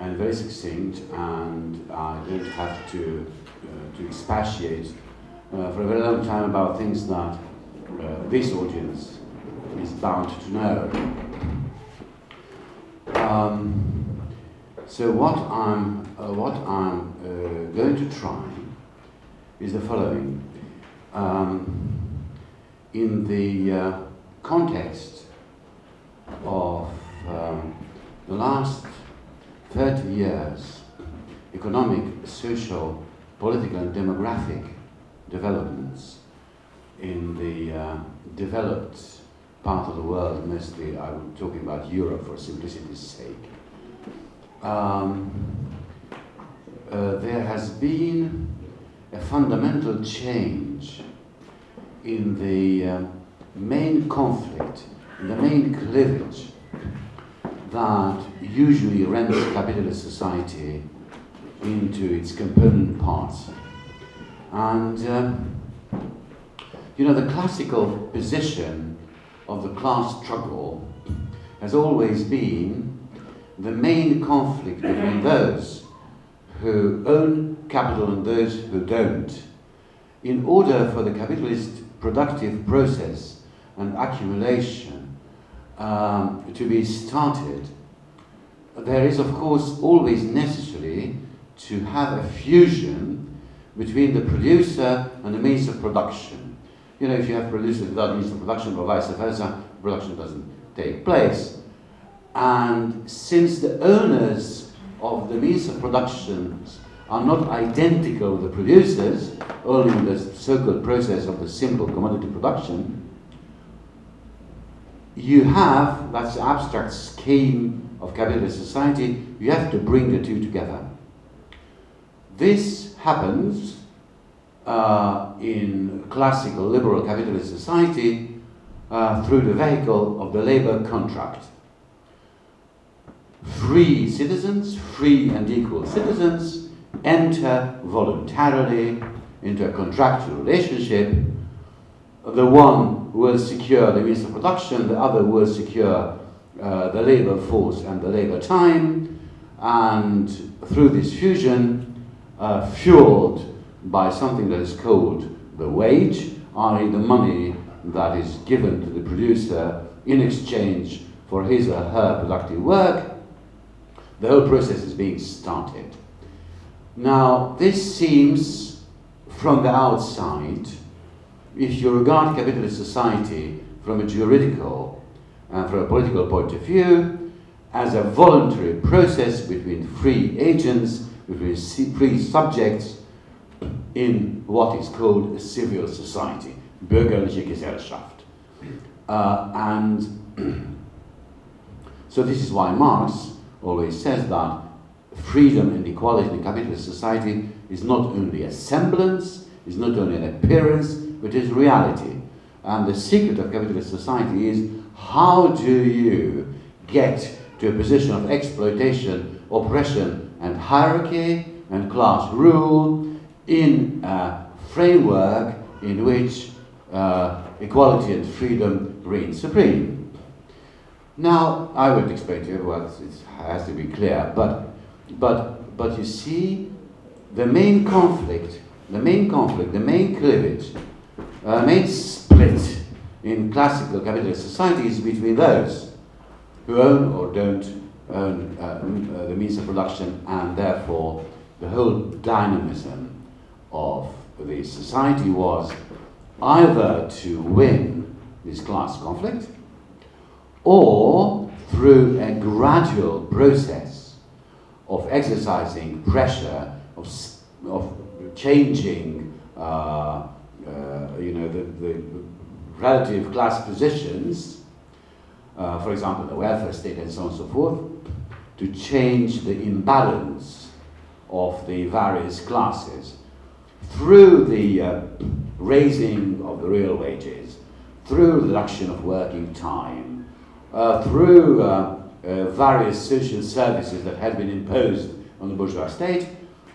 and very succinct, and I don't have to, uh, to expatiate uh, for a very long time about things that uh, this audience is bound to know. Um, so, what I'm, uh, what I'm uh, going to try is the following. Um, in the uh, context of um, the last 30 years, economic, social, political, and demographic developments in the uh, developed part of the world, mostly I'm talking about Europe for simplicity's sake, um, uh, there has been a fundamental change in the uh, main conflict, in the main cleavage that usually rents capitalist society into its component parts. And, um, you know, the classical position of the class struggle has always been the main conflict between those who own capital and those who don't. In order for the capitalist productive process and accumulation um, to be started, there is, of course, always necessary to have a fusion between the producer and the means of production. You know, if you have producers without means of production or vice versa, production doesn't take place. And since the owners of the means of production are not identical with the producers, only in the so-called process of the simple commodity production, you have, that's the abstract scheme of capitalist society, you have to bring the two together. This happens uh, in classical liberal capitalist society uh, through the vehicle of the labor contract. Free citizens, free and equal citizens, enter voluntarily into a contractual relationship. The one will secure the means of production, the other will secure uh, the labor force and the labor time, and through this fusion, uh, fueled by something that is called the wage, i.e., the money that is given to the producer in exchange for his or her productive work, the whole process is being started. Now, this seems from the outside, if you regard capitalist society from a juridical and from a political point of view, as a voluntary process between free agents, between free subjects in what is called a civil society, bürgerliche Gesellschaft. Uh, and so this is why Marx always says that freedom and equality in capitalist society is not only a semblance, is not only an appearance, but is reality. And the secret of capitalist society is how do you get to a position of exploitation, oppression, and hierarchy and class rule in a framework in which uh, equality and freedom reign supreme. Now, I won't explain to you, well, it has to be clear, but, but, but you see, the main conflict, the main conflict, the main cleavage, uh, main split in classical capitalist society is between those who own or don't own uh, uh, the means of production and therefore the whole dynamism of the society was either to win this class conflict or through a gradual process of exercising pressure, of, of changing, uh, uh, you know, the, the relative class positions, uh, for example, the welfare state and so on and so forth, to change the imbalance of the various classes through the uh, raising of the real wages, through reduction of working time, uh, through uh, uh, various social services that had been imposed on the bourgeois state,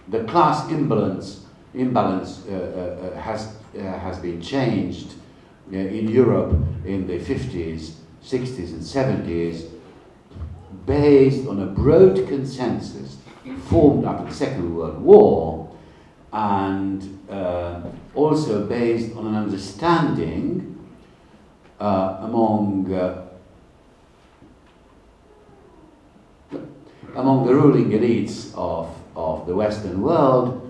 the class imbalance, imbalance uh, uh, has, has been changed in Europe in the 50s, 60s, and 70s based on a broad consensus formed after the Second World War and uh, also based on an understanding uh, among uh, among the ruling elites of, of the Western world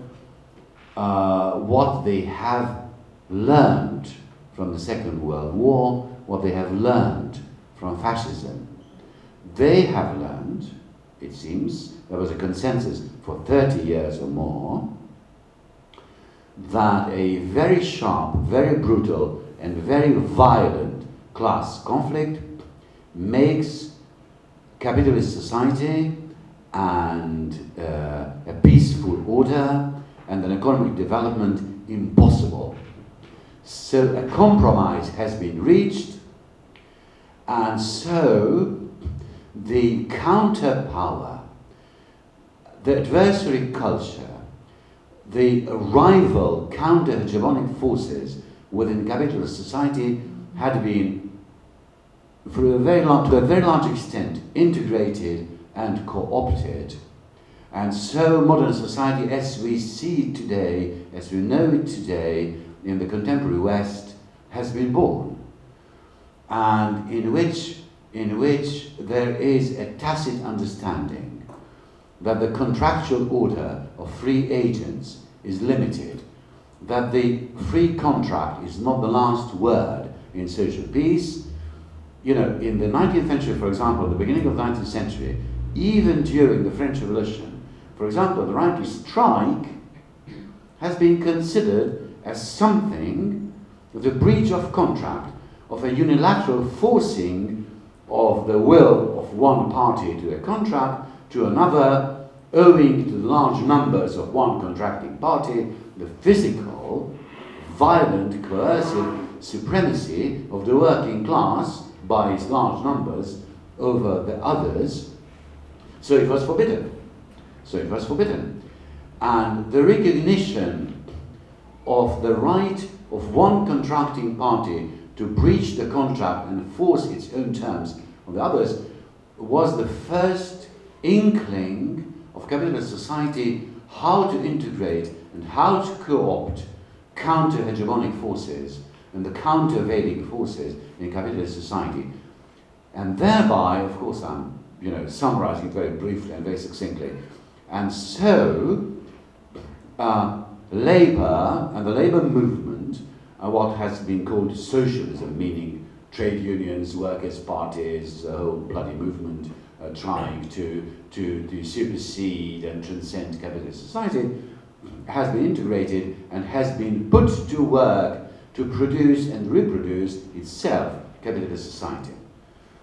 uh, what they have learned from the Second World War, what they have learned from fascism. They have learned, it seems, there was a consensus for 30 years or more, that a very sharp, very brutal, and very violent class conflict makes capitalist society and uh, a peaceful order and an economic development impossible. So a compromise has been reached, and so the counter power, the adversary culture, the rival counter hegemonic forces within capitalist society had been, for a very long, to a very large extent, integrated and co opted. And so, modern society, as we see it today, as we know it today in the contemporary West, has been born, and in which, in which there is a tacit understanding that the contractual order of free agents is limited, that the free contract is not the last word in social peace. You know, in the 19th century, for example, the beginning of the 19th century, even during the French Revolution, for example, the right to strike has been considered as something, of the breach of contract, of a unilateral forcing of the will of one party to a contract to another, owing to the large numbers of one contracting party, the physical, violent, coercive supremacy of the working class by its large numbers over the others. So it was forbidden. So it was forbidden. And the recognition of the right of one contracting party to breach the contract and force its own terms on the others was the first inkling of capitalist society how to integrate and how to co-opt counter-hegemonic forces and the countervailing forces in capitalist society. And thereby, of course, I'm you know, summarizing very briefly and very succinctly. And so, uh, labor and the labor movement are what has been called socialism, meaning trade unions, workers' parties, the whole bloody movement uh, trying to, to, to supersede and transcend capitalist society, has been integrated and has been put to work to produce and reproduce itself, capitalist society.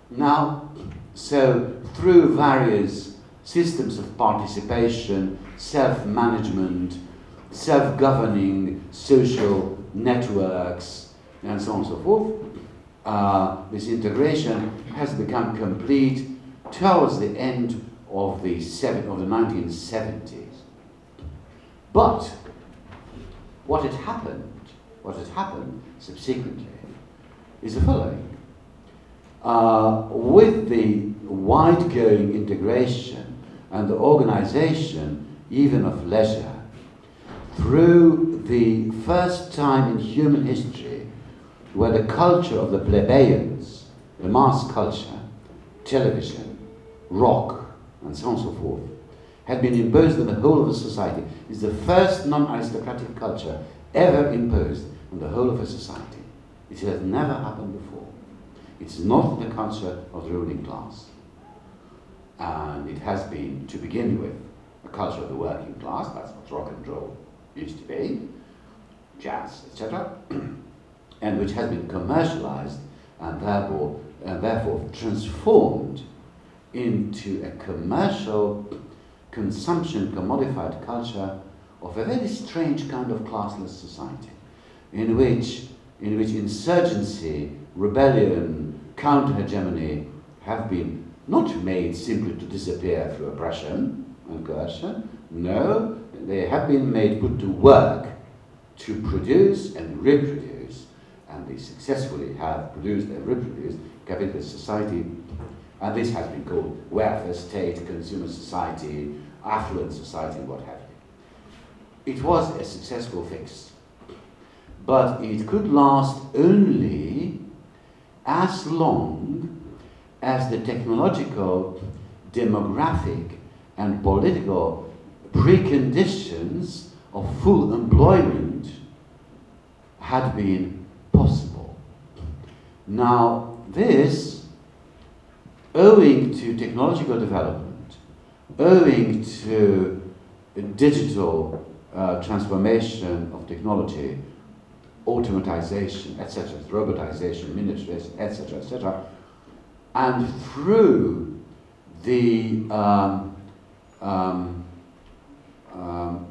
Now, so through various systems of participation, self management, self governing social networks, and so on and so forth. Uh, this integration has become complete towards the end of the, seven, of the 1970s. But what had happened, what had happened subsequently, is the following. Uh, with the wide-going integration and the organization even of leisure, through the first time in human history where the culture of the plebeians, the mass culture, television, rock, and so on and so forth, had been imposed on the whole of the society, is the first non-aristocratic culture ever imposed on the whole of a society. It has never happened before. It's not the culture of the ruling class. And it has been, to begin with, a culture of the working class, that's what rock and roll used to be, jazz, etc., and which has been commercialized and therefore, and therefore transformed into a commercial consumption commodified culture of a very strange kind of classless society in which, in which insurgency, rebellion, counter-hegemony have been not made simply to disappear through oppression and coercion. No, they have been made put to work to produce and reproduce, and they successfully have produced and reproduced capitalist society. And this has been called welfare state, consumer society, affluent society, what have you. It was a successful fix, but it could last only as long as the technological, demographic, and political preconditions of full employment had been possible. Now, this, owing to technological development, owing to digital uh, transformation of technology, automatization, etc., robotization, miniaturization, etc., etc., and through the um, um, um,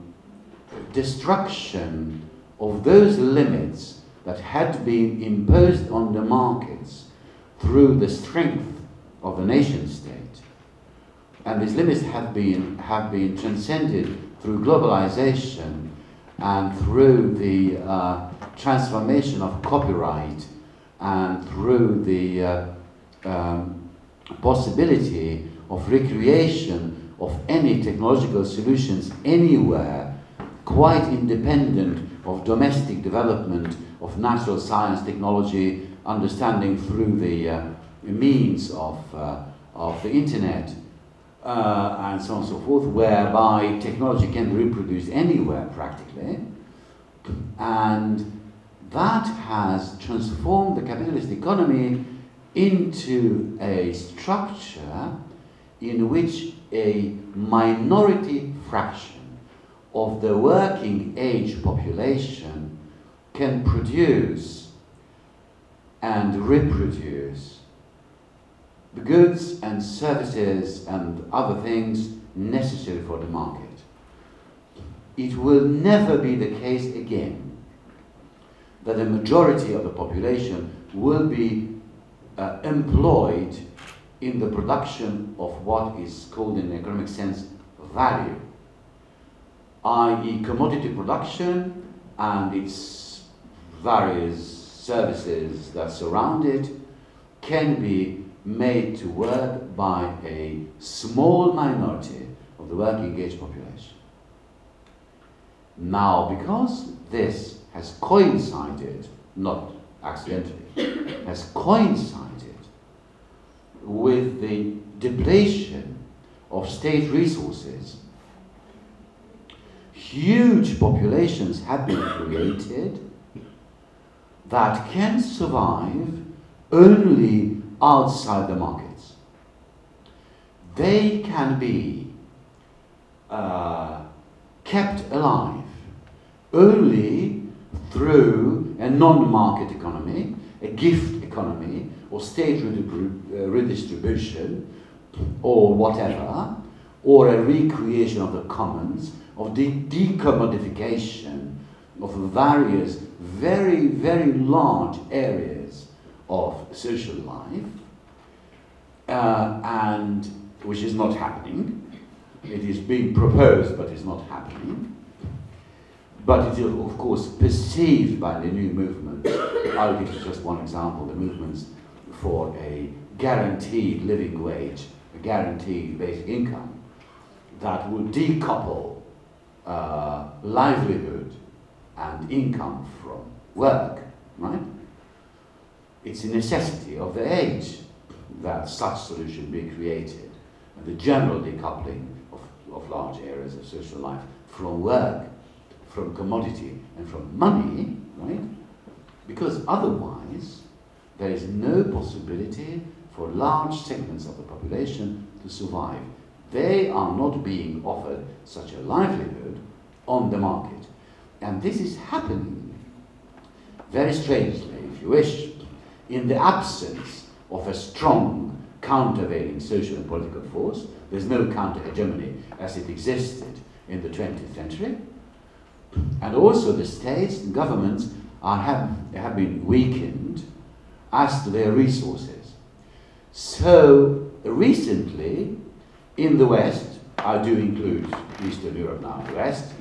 destruction of those limits that had been imposed on the markets through the strength of the nation state. And these limits have been, have been transcended through globalization and through the uh, transformation of copyright and through the uh, um, possibility of recreation of any technological solutions anywhere, quite independent of domestic development of natural science technology, understanding through the uh, means of, uh, of the internet, uh, and so on and so forth, whereby technology can be reproduced anywhere practically. And that has transformed the capitalist economy into a structure in which a minority fraction of the working age population can produce and reproduce goods and services and other things necessary for the market. It will never be the case again that a majority of the population will be uh, employed in the production of what is called in economic sense value, i.e., commodity production and its various services that surround it can be made to work by a small minority of the working age population. Now, because this has coincided, not accidentally, has coincided with the depletion of state resources, huge populations have been created that can survive only outside the markets. They can be uh, kept alive only through a non market economy, a gift economy, or state uh, redistribution, or whatever, or a recreation of the commons, of the decommodification of various very, very large areas of social life, uh, and which is not happening. It is being proposed, but is not happening. But it is, of course, perceived by the new movement. I'll give you just one example the movements for a guaranteed living wage, a guaranteed basic income that would decouple uh, livelihood and income from work, right? It's a necessity of the age that such solution be created, and the general decoupling of, of large areas of social life from work, from commodity, and from money, right? Because otherwise, there is no possibility for large segments of the population to survive. They are not being offered such a livelihood on the market. And this is happening very strangely, if you wish, in the absence of a strong countervailing social and political force. There's no counter hegemony as it existed in the 20th century. And also the states and governments are, have, have been weakened as to their resources. So recently, in the West, I do include Eastern Europe now, the West,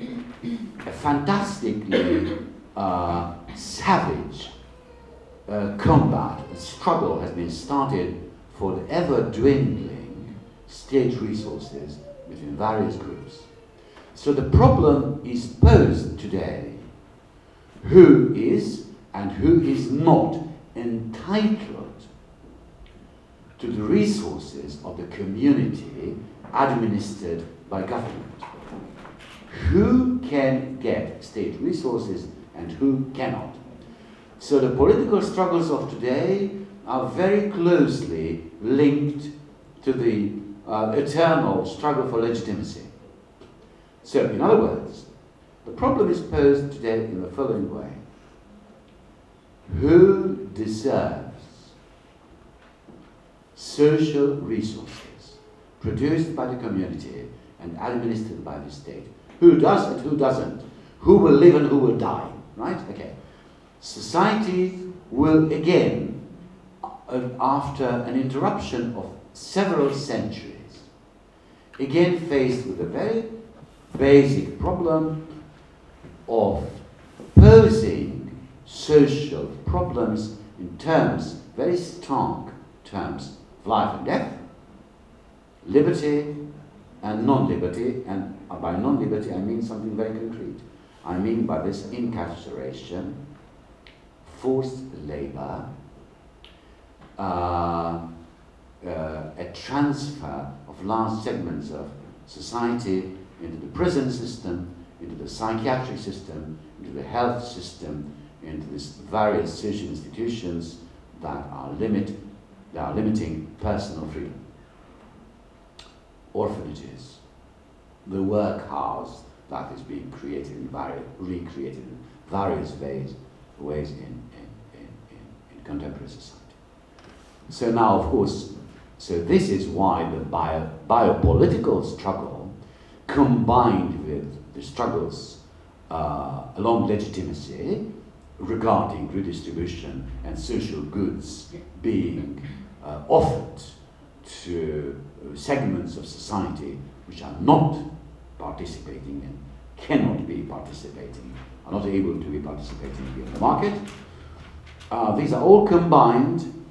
a fantastically uh, savage uh, combat, a struggle has been started for the ever dwindling state resources between various groups. So the problem is posed today who is and who is not entitled to the resources of the community administered by government. Who can get state resources and who cannot? So the political struggles of today are very closely linked to the uh, eternal struggle for legitimacy. So, in other words, the problem is posed today in the following way Who deserves social resources produced by the community and administered by the state? Who does and who doesn't? Who will live and who will die? Right? Okay. Society will again, uh, after an interruption of several centuries, again faced with a very basic problem of posing social problems in terms, very strong terms, of life and death, liberty and non-liberty, and by non-liberty I mean something very concrete. I mean by this incarceration, forced labor, uh, uh, a transfer of large segments of society into the prison system, into the psychiatric system, into the health system, into these various social institutions that are limit, that are limiting personal freedom. Orphanages, the workhouse that is being created in various, recreated in various ways, ways in, contemporary society. So now, of course, so this is why the bio, biopolitical struggle combined with the struggles uh, along legitimacy regarding redistribution and social goods being uh, offered to segments of society which are not participating and cannot be participating, are not able to be participating in the market. Uh, these are all combined,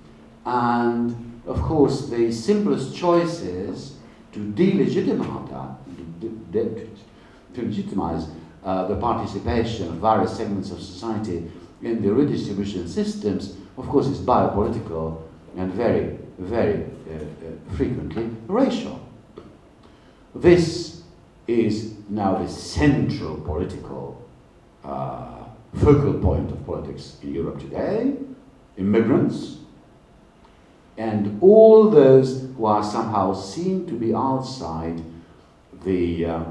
and of course, the simplest choice is to delegitimize, de- de- to legitimize uh, the participation of various segments of society in the redistribution systems, of course, is biopolitical and very, very uh, uh, frequently racial. This is now the central political uh, focal point of politics in Europe today immigrants and all those who are somehow seen to be outside the uh,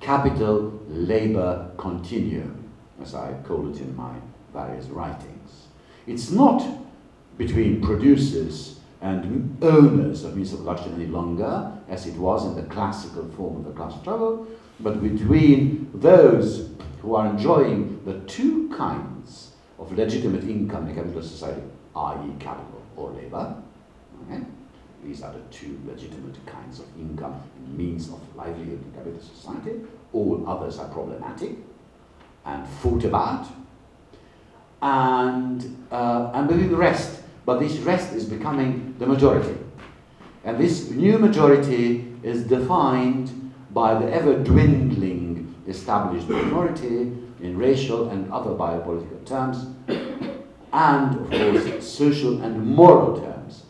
capital labor continuum, as I call it in my various writings. It's not between producers and owners of means of production any longer, as it was in the classical form of the class struggle, but between those who are enjoying the two kinds of legitimate income in a capitalist society, i.e., capital or labor. Okay? These are the two legitimate kinds of income and means of livelihood in capitalist society. All others are problematic and thought about. And, uh, and maybe the rest, but this rest is becoming the majority. And this new majority is defined by the ever dwindling established minority in racial and other biopolitical terms, and of course social and moral terms.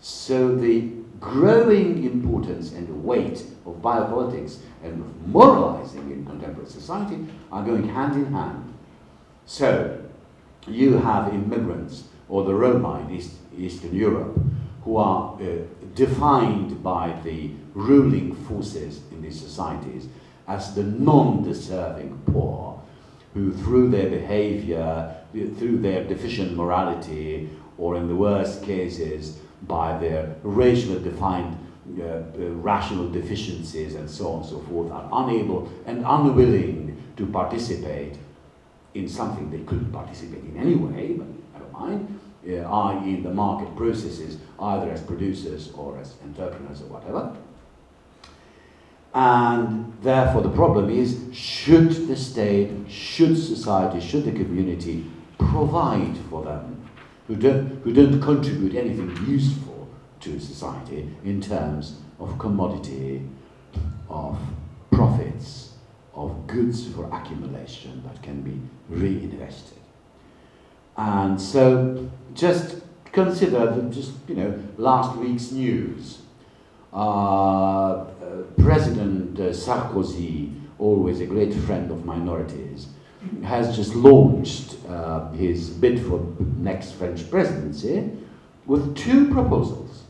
So the growing importance and weight of biopolitics and of moralizing in contemporary society are going hand in hand. So you have immigrants or the Roma in East, Eastern Europe who are uh, defined by the ruling forces in these societies as the non-deserving poor who through their behavior, through their deficient morality, or in the worst cases, by their racially defined uh, uh, rational deficiencies and so on and so forth, are unable and unwilling to participate in something they couldn't participate in anyway, but never mind, uh, i.e., the market processes, either as producers or as entrepreneurs or whatever. And therefore, the problem is should the state, should society, should the community provide for them who don't, who don't contribute anything useful to society in terms of commodity, of profits, of goods for accumulation that can be reinvested. And so just consider just, you know, last week's news. Uh, uh, President uh, Sarkozy, always a great friend of minorities, has just launched uh, his bid for next French presidency with two proposals.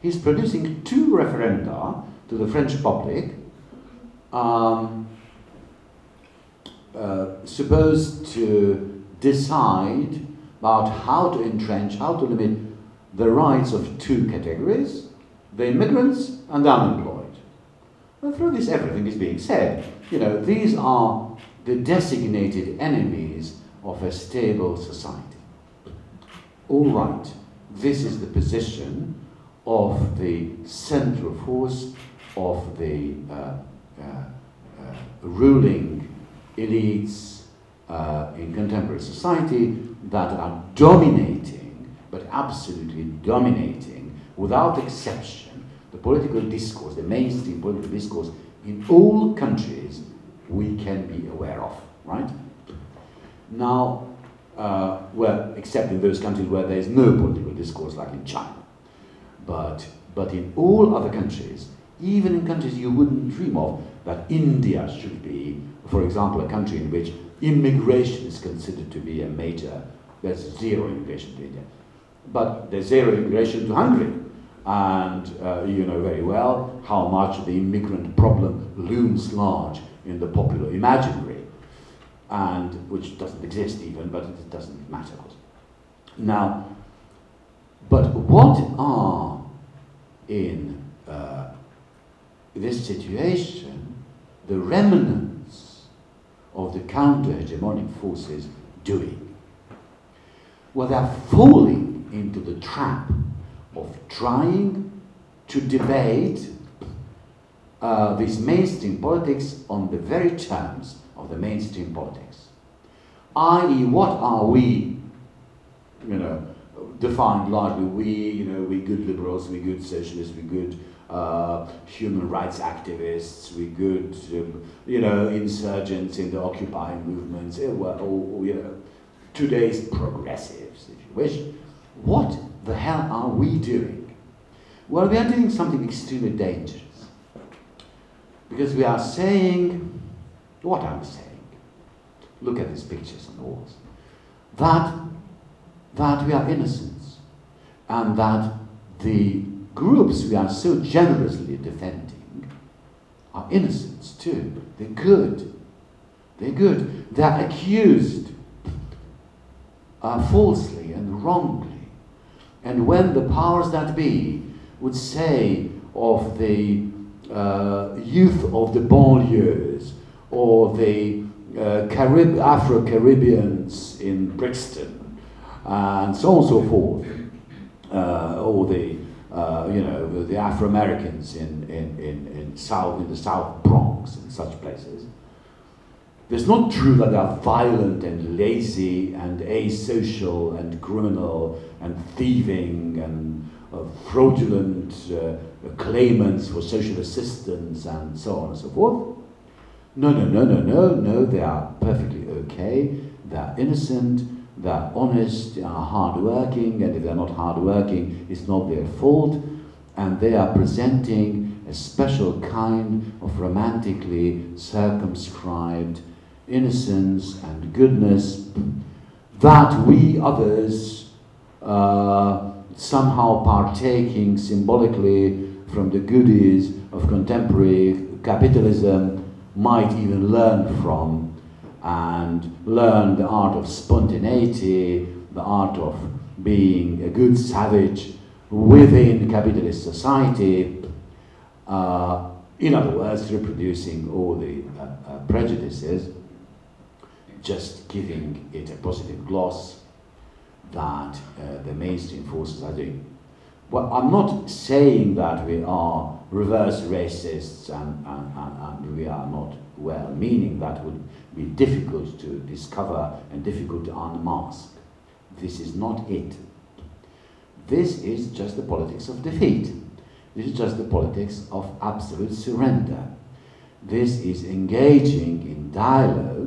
He's producing two referenda to the French public, um, uh, supposed to decide about how to entrench, how to limit the rights of two categories the immigrants and the unemployed. And through this, everything is being said. You know, these are the designated enemies of a stable society. All right, this is the position of the central force of the uh, uh, uh, ruling elites uh, in contemporary society that are dominating, but absolutely dominating, without exception, the political discourse, the mainstream political discourse in all countries we can be aware of, right? Now, uh, well, except in those countries where there is no political discourse, like in China. But, but in all other countries, even in countries you wouldn't dream of, that India should be, for example, a country in which immigration is considered to be a major, there's zero immigration to India. But there's zero immigration to Hungary. And uh, you know very well how much the immigrant problem looms large in the popular imaginary, and which doesn't exist even, but it doesn't matter. Now, but what are in uh, this situation the remnants of the counter-hegemonic forces doing? Well, they're falling into the trap of trying to debate uh, this mainstream politics on the very terms of the mainstream politics. I.e., what are we, you know, defined largely, we, you know, we good liberals, we good socialists, we good uh, human rights activists, we good, um, you know, insurgents in the occupying movements, or, or, or, you know, today's progressives, if you wish. What the hell are we doing? Well, we are doing something extremely dangerous. Because we are saying what I'm saying. Look at these pictures on the walls. That, that we are innocents. And that the groups we are so generously defending are innocents too. They're good. They're good. They're accused uh, falsely and wrongly. And when the powers that be would say of the uh, youth of the banlieues or the uh, Carib- Afro Caribbeans in Brixton, and so on and so forth, uh, or the uh, you know the Afro Americans in, in, in, in South in the South Bronx and such places. It's not true that they are violent and lazy and asocial and criminal and thieving and uh, fraudulent uh, claimants for social assistance and so on and so forth. No, no, no, no, no, no, they are perfectly okay. They're innocent, they're honest, they are hardworking, and if they're not hardworking, it's not their fault. And they are presenting a special kind of romantically circumscribed innocence and goodness that we others uh, somehow partaking symbolically from the goodies of contemporary capitalism might even learn from and learn the art of spontaneity, the art of being a good savage within capitalist society. Uh, in other words, reproducing all the uh, uh, prejudices, just giving it a positive gloss that uh, the mainstream forces are doing. Well, I'm not saying that we are reverse racists and, and, and, and we are not well meaning. That would be difficult to discover and difficult to unmask. This is not it. This is just the politics of defeat. This is just the politics of absolute surrender. This is engaging in dialogue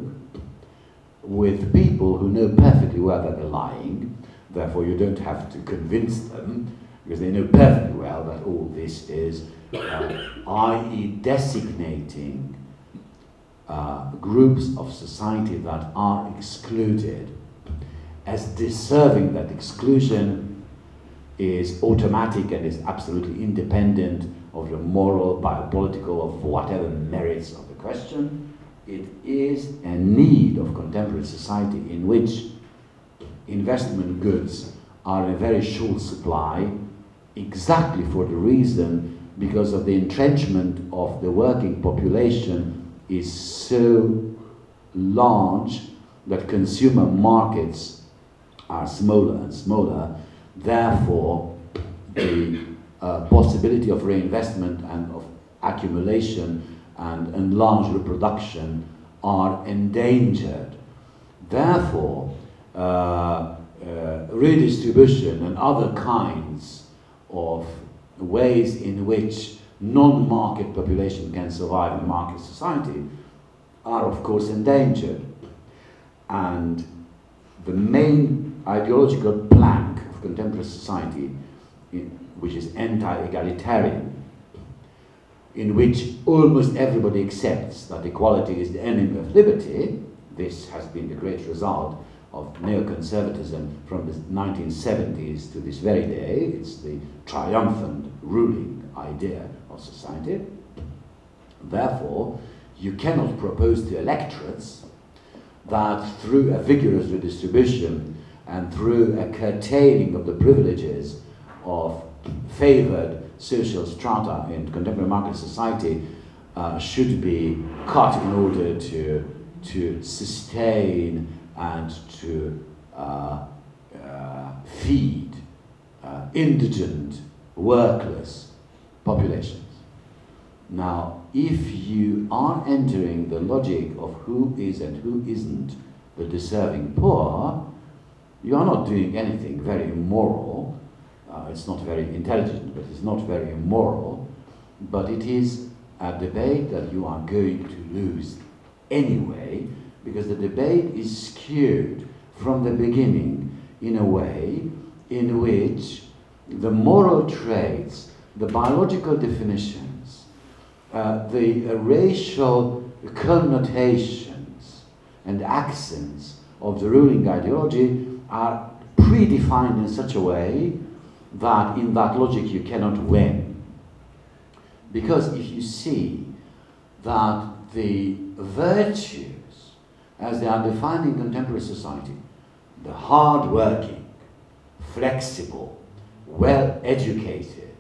with people who know perfectly well that they're lying, therefore, you don't have to convince them because they know perfectly well that all this is, uh, i.e., designating uh, groups of society that are excluded as deserving that exclusion is automatic and is absolutely independent of your moral, biopolitical, of whatever merits of the question. It is a need of contemporary society in which investment goods are a very short supply, exactly for the reason because of the entrenchment of the working population is so large that consumer markets are smaller and smaller. Therefore, the uh, possibility of reinvestment and of accumulation and enlarged reproduction are endangered. Therefore, uh, uh, redistribution and other kinds of ways in which non-market population can survive in market society are of course endangered. And the main ideological plank of contemporary society, which is anti-egalitarian, in which almost everybody accepts that equality is the enemy of liberty, this has been the great result of neoconservatism from the 1970s to this very day. It's the triumphant ruling idea of society. Therefore, you cannot propose to electorates that through a vigorous redistribution and through a curtailing of the privileges of favored social strata in contemporary market society uh, should be cut in order to, to sustain and to uh, uh, feed uh, indigent, workless populations. Now, if you are entering the logic of who is and who isn't the deserving poor, you are not doing anything very immoral. Uh, it's not very intelligent, but it's not very immoral. But it is a debate that you are going to lose anyway, because the debate is skewed from the beginning in a way in which the moral traits, the biological definitions, uh, the uh, racial connotations and accents of the ruling ideology are predefined in such a way that in that logic you cannot win. Because if you see that the virtues, as they are defined in contemporary society, the hard-working, flexible, well-educated,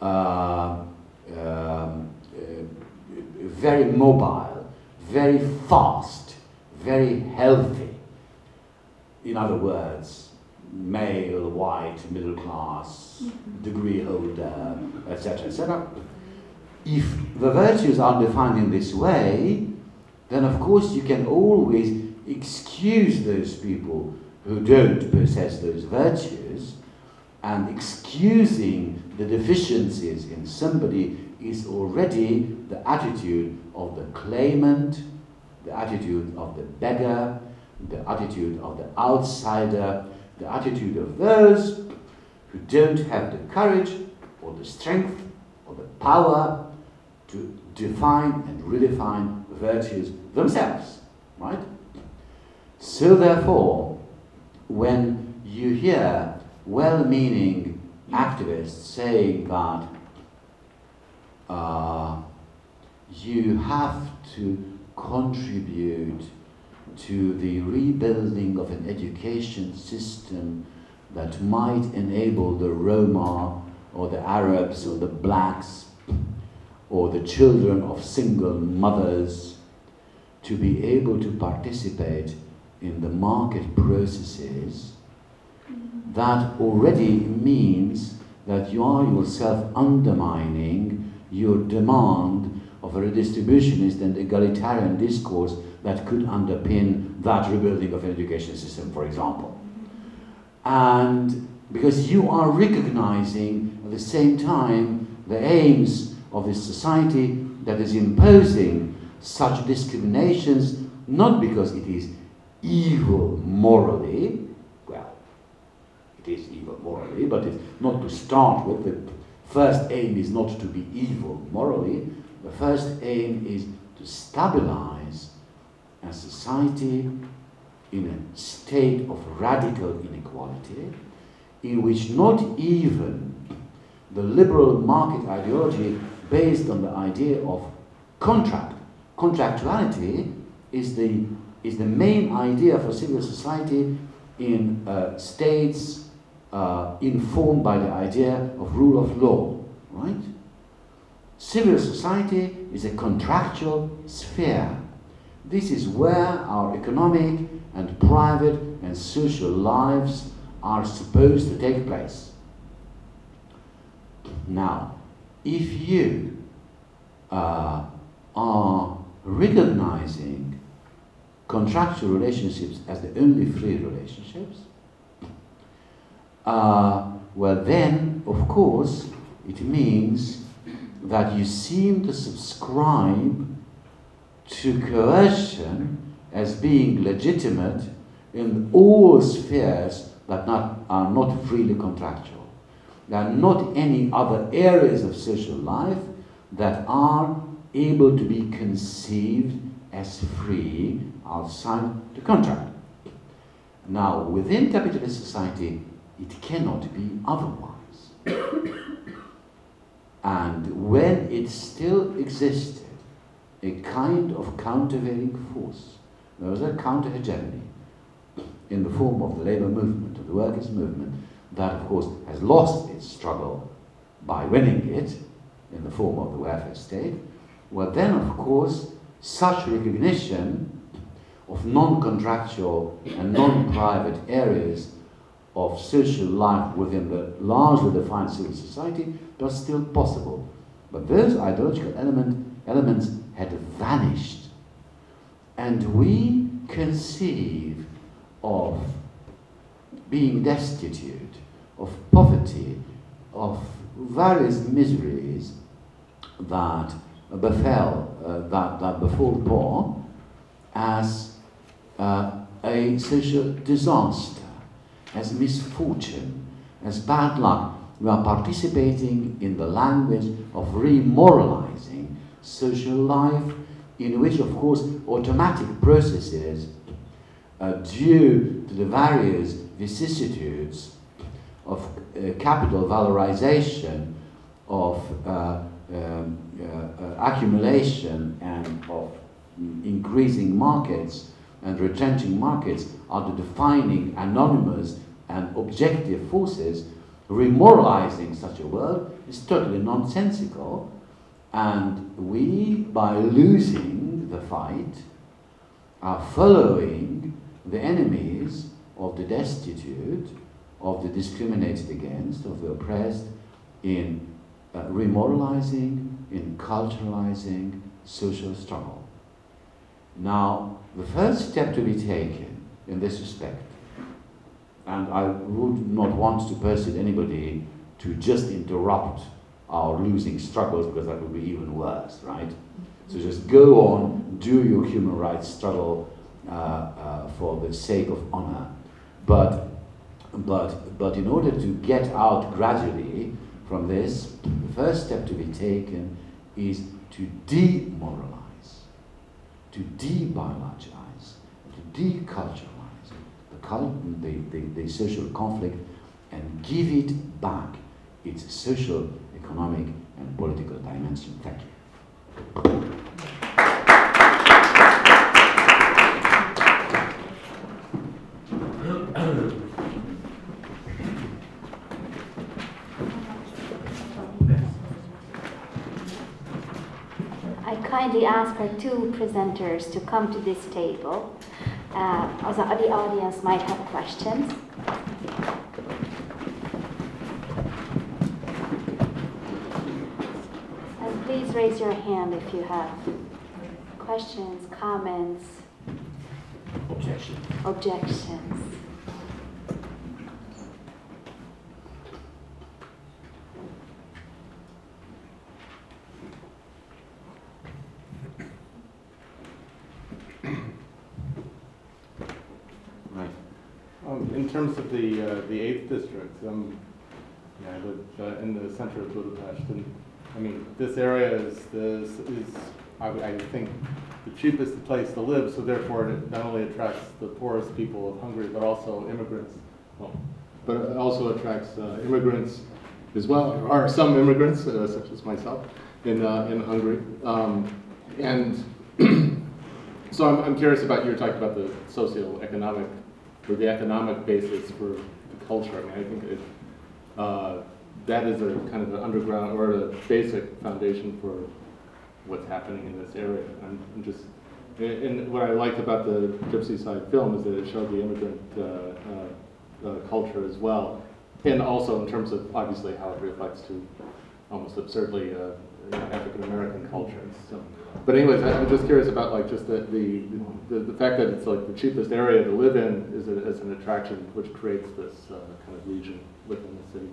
uh, um, uh, very mobile, very fast very healthy. In other words, male, white, middle class, mm-hmm. degree holder, etc., etc. If the virtues are defined in this way, then of course you can always excuse those people who don't possess those virtues, and excusing the deficiencies in somebody is already the attitude of the claimant, the attitude of the beggar, the attitude of the outsider, the attitude of those who don't have the courage or the strength or the power to define and redefine virtues themselves, right? So therefore, when you hear well-meaning activists saying that uh, you have to contribute to the rebuilding of an education system that might enable the Roma or the Arabs or the blacks or the children of single mothers to be able to participate in the market processes, that already means that you are yourself undermining your demand of a redistributionist and egalitarian discourse that could underpin that rebuilding of an education system, for example. And because you are recognizing at the same time the aims of this society that is imposing such discriminations, not because it is evil morally, well, it is evil morally, but it's not to start with. The first aim is not to be evil morally, the first aim is to stabilize a society in a state of radical inequality, in which not even the liberal market ideology based on the idea of contract, contractuality, is the, is the main idea for civil society in uh, states uh, informed by the idea of rule of law, right? Civil society is a contractual sphere. This is where our economic and private and social lives are supposed to take place. Now, if you uh, are recognizing contractual relationships as the only free relationships, uh, well, then, of course, it means that you seem to subscribe to coercion as being legitimate in all spheres that not, are not freely contractual. There are not any other areas of social life that are able to be conceived as free outside the contract. Now, within capitalist society, it cannot be otherwise. and when it still existed, a kind of countervailing force, there was a counter hegemony in the form of the labor movement, of the workers' movement, that of course has lost its struggle by winning it in the form of the welfare state, well, then of course, such recognition of non contractual and non private areas of social life within the largely defined civil society was still possible. But those ideological element, elements had vanished. And we conceive of being destitute, of poverty, of various miseries that befell, uh, that, that befall the poor, as uh, a social disaster, as misfortune, as bad luck. We are participating in the language of remoralizing social life, in which, of course, automatic processes uh, due to the various vicissitudes of uh, capital valorization, of uh, um, uh, accumulation, and of increasing markets and retrenching markets are the defining anonymous and objective forces, remoralizing such a world is totally nonsensical. And we, by losing the fight, are following the enemies of the destitute, of the discriminated against, of the oppressed, in uh, remoralizing, in culturalizing social struggle. Now, the first step to be taken in this respect, and I would not want to persuade anybody to just interrupt our losing struggles because that would be even worse, right? So just go on, do your human rights struggle uh, uh, for the sake of honor. But, but, but in order to get out gradually from this, the first step to be taken is to demoralize, to debiologize, to deculturalize the, cul- the, the, the social conflict and give it back its social, economic, and political dimension. Thank you. I kindly ask our two presenters to come to this table. Uh, also, the audience might have questions. And please raise your hand if you have questions, comments, Objection. objections. Right. Um, in terms of the uh, the eighth district, um, yeah, I live uh, in the center of Budapest, and I mean this area is this is I, I think the cheapest place to live. So therefore, it not only attracts the poorest people of Hungary, but also immigrants. Well, but it also attracts uh, immigrants as well. There are some immigrants, uh, such as myself, in uh, in Hungary, um, and so I'm, I'm curious about you were talking about the socioeconomic or the economic basis for the culture. I mean, I think it, uh, that is a kind of an underground or a basic foundation for what's happening in this area. I'm, just, and- what I liked about the Gypsy Side film is that it showed the immigrant uh, uh, uh, culture as well, and also in terms of obviously how it reflects to almost absurdly uh, African American cultures. So, but anyways, I'm just curious about like just the, the the the fact that it's like the cheapest area to live in is a, is an attraction which creates this uh, kind of region within the city.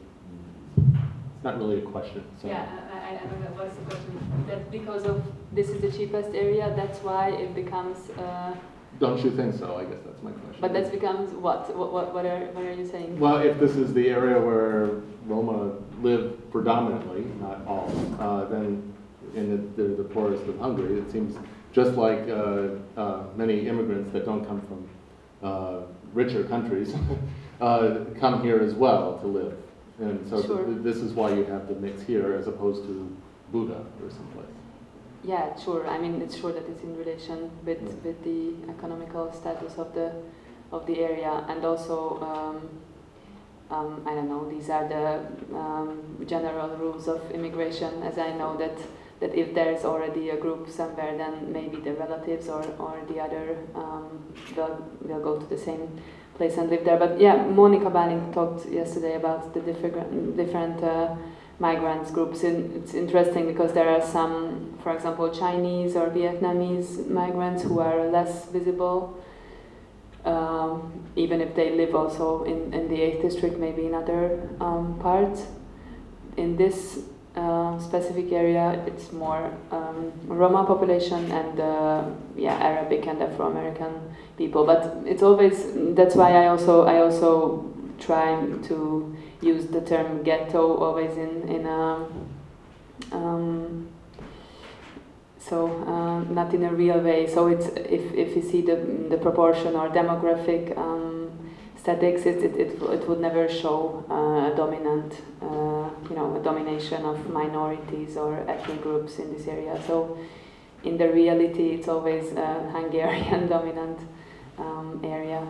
Not really a question. So. Yeah, I, I, I don't know what's the question. That because of this is the cheapest area, that's why it becomes. Uh, Don't you think so? I guess that's my question. but that becomes what? What, what, what, are, what are you saying? Well, if this is the area where Roma live predominantly, not all, uh, then in the, they're the poorest of Hungary, it seems just like uh, uh, many immigrants that don't come from uh, richer countries uh, come here as well to live. And so th- this is why you have the mix here as opposed to Buda or someplace. Yeah, sure. I mean, it's sure that it's in relation with, with the economical status of the of the area, and also, um, um, I don't know. These are the um, general rules of immigration. As I know that that if there is already a group somewhere, then maybe the relatives or, or the other um, will will go to the same place and live there. But yeah, Monica Banning talked yesterday about the different different. Uh, migrants groups. And it's interesting because there are some, for example, Chinese or Vietnamese migrants who are less visible, um, even if they live also in, in the 8th district, maybe in other um, parts. In this uh, specific area, it's more um, Roma population and uh, yeah, Arabic and Afro-American people. But it's always that's why I also I also try to use the term ghetto always in in a um, so uh, not in a real way. So it's if, if you see the the proportion or demographic um, statistics, it, it, it, it would never show uh, a dominant uh, you know a domination of minorities or ethnic groups in this area. So in the reality, it's always a Hungarian dominant um, area.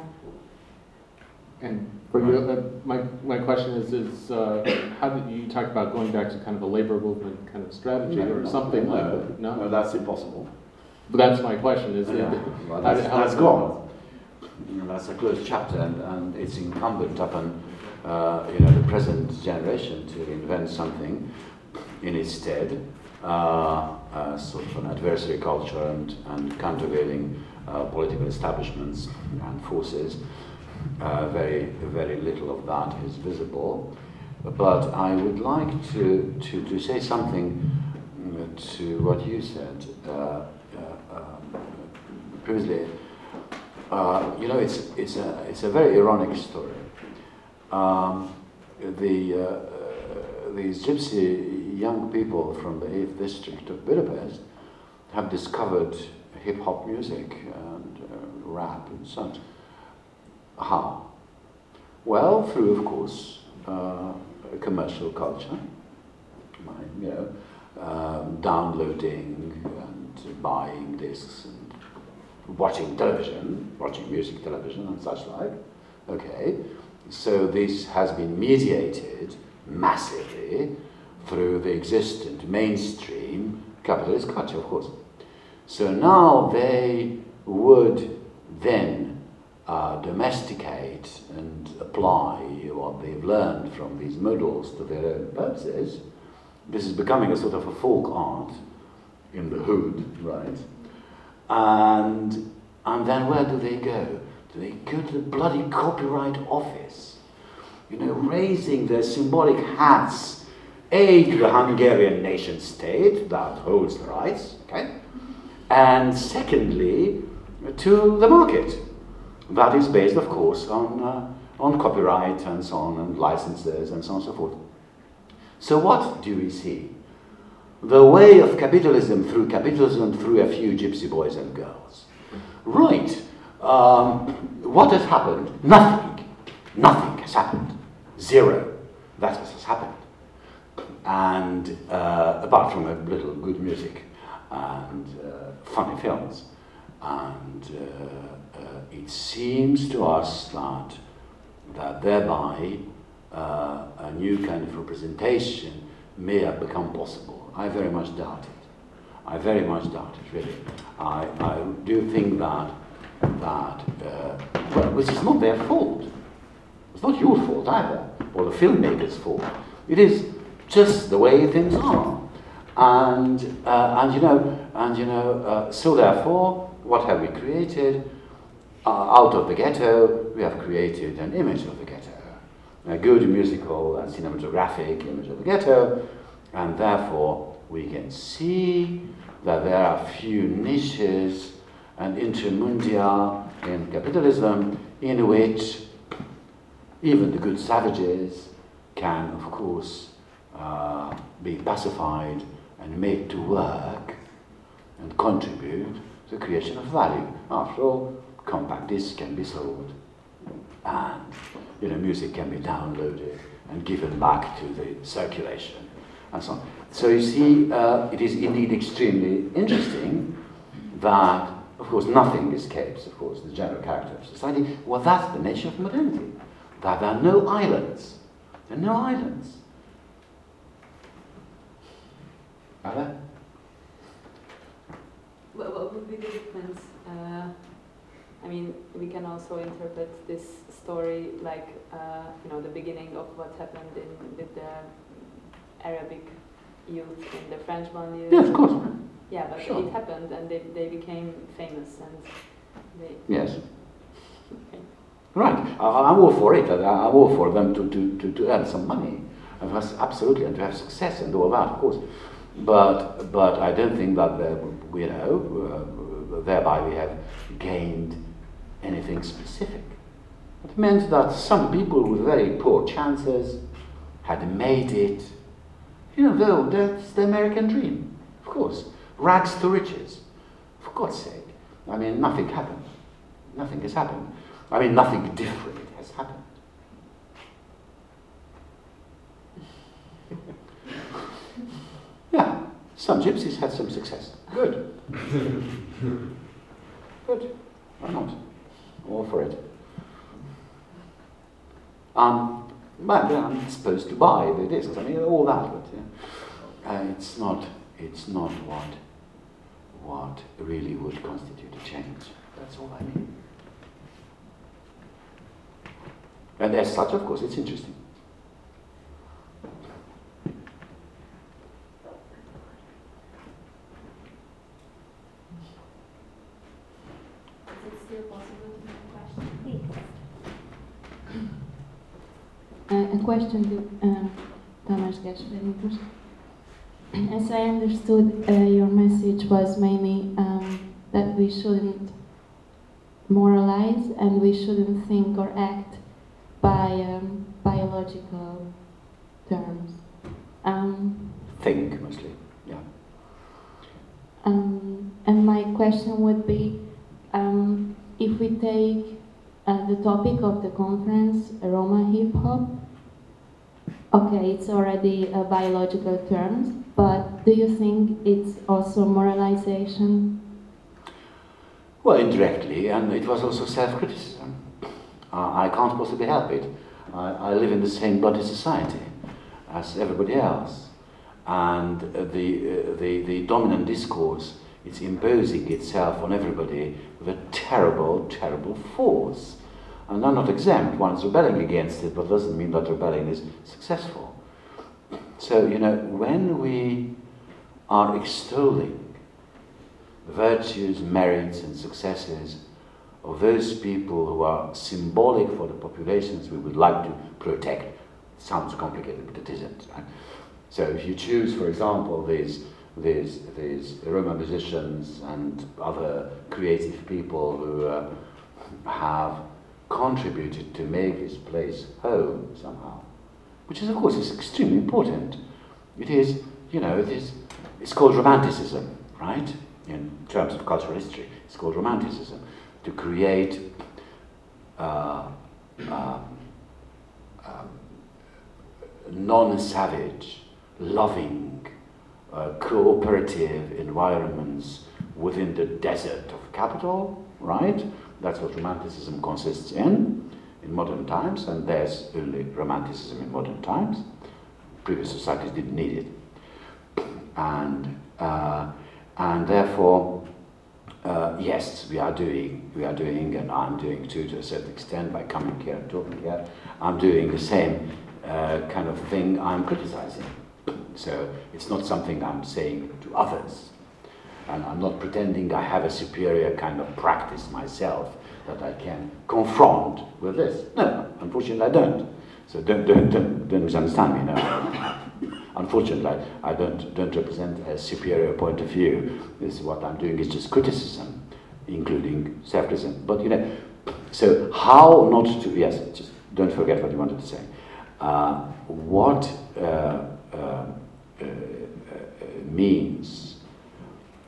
And for you, uh, my, my question is, is uh, how did you talk about going back to kind of a labor movement kind of strategy or something like that? no, that's impossible. But that's my question. Is Yeah, it, well, that's, how- that's gone. That's a closed chapter, and, and it's incumbent upon uh, you know the present generation to invent something in its stead, uh, uh, sort of an adversary culture and, and countervailing uh, political establishments and forces. Uh, very, very little of that is visible. But I would like to, to, to say something mm, to what you said uh, uh, um, previously. Uh, you know, it's, it's, a, it's a very ironic story. Um, the, uh, uh, these gypsy young people from the 8th district of Budapest have discovered hip hop music and uh, rap and such. How? Well, through, of course, uh, commercial culture, you know, um, downloading and buying discs watching television, watching music television and such like. Okay, so this has been mediated massively through the existent mainstream capitalist culture, of course. So now they would then uh, domesticate and apply what they've learned from these models to their own purposes. This is becoming a sort of a folk art in the hood, right? And, and then where do they go? Do they go to the bloody copyright office? You know, raising their symbolic hats, A, to the Hungarian nation state that holds the rights, okay? And secondly, to the market. That is based, of course, on, uh, on copyright and so on, and licenses and so on and so forth. So, what do we see? The way of capitalism through capitalism through a few gypsy boys and girls. Right. Um, what has happened? Nothing. Nothing has happened. Zero. That's what has happened. And uh, apart from a little good music and uh, funny films. And uh, uh, it seems to us that, that thereby uh, a new kind of representation may have become possible. I very much doubt it. I very much doubt it, really. I, I do think that, that uh, well, which is not their fault. It's not your fault either, or the filmmaker's fault. It is just the way things are. And, uh, and you know, and you know, uh, so therefore, what have we created? Uh, out of the ghetto, we have created an image of the ghetto, a good musical and cinematographic image of the ghetto, and therefore we can see that there are few niches and intermundia in capitalism in which even the good savages can, of course, uh, be pacified and made to work and contribute to the creation of value. After all, compact discs can be sold, and you know, music can be downloaded and given back to the circulation, and so on. So you see, uh, it is indeed extremely interesting that, of course, nothing escapes, of course, the general character of society. Well, that's the nature of modernity. That there are no islands. There are no islands. Are there? What, what would be the difference? Uh, I mean, we can also interpret this story like, uh, you know, the beginning of what happened in with the Arabic youth in the French banlieue. Yeah, of course. Yeah, but Sure. it happened and they, they became famous and they. Yes. Right. I, I'm all for it. I, I'm all for them to, to, to, to earn some money. Absolutely, and to have success and all that, of course. But, but I don't think that, you know, uh, thereby we have gained anything specific. It meant that some people with very poor chances had made it. You know, though, that's the American dream, of course. Rags to riches, for God's sake. I mean, nothing happened. Nothing has happened. I mean, nothing different has happened. yeah, some gypsies had some success. Good. Good. Why not? All for it. Um, I'm supposed to buy the discs. I mean, all that, but yeah. uh, it's not. It's not what what really would constitute a change. That's all I mean. And as such, of course, it's interesting. Is it still possible to make a question? Uh, a question to uh, Tamás Gáspár Miklós. As I understood, uh, your message was mainly um, that we shouldn't moralize and we shouldn't think or act by um, biological terms. Um, Think mostly, yeah. um, and my question would be um, if we take uh, the topic of the conference, Roma hip hop, okay, it's already a biological term, but do you think it's also moralization? Well, indirectly, and it was also self criticism. Uh, I can't possibly help it. I, I live in the same bloody society as everybody else. And uh, the, uh, the, the dominant discourse is imposing itself on everybody with a terrible, terrible force. And I'm not exempt, One is rebelling against it, but doesn't mean that rebelling is successful. So, you know, when we are extolling virtues, merits, and successes of those people who are symbolic for the populations we would like to protect. sounds complicated, but it isn't. Right? So if you choose, for example, these, these, these Roma musicians and other creative people who uh, have contributed to make his place home somehow, which is, of course, is extremely important. It is, you know, it is, it's called romanticism, right? In terms of cultural history, it's called romanticism to create uh, um, um, non-savage, loving, uh, cooperative environments within the desert of capital, right? That's what romanticism consists in, in modern times, and there's only romanticism in modern times. Previous societies didn't need it. And, uh, and therefore, uh, yes, we are doing, we are doing, and I'm doing too to a certain extent by coming here and talking here. I'm doing the same uh, kind of thing I'm criticizing. So it's not something I'm saying to others. And I'm not pretending I have a superior kind of practice myself that I can confront with this. No, unfortunately I don't. So don't, don't, don't, don't misunderstand me, no. Unfortunately, I don't, don't represent a superior point of view. This is what I'm doing is just criticism, including self-criticism. But you know, so how not to, yes, just don't forget what you wanted to say. Uh, what uh, uh, uh, means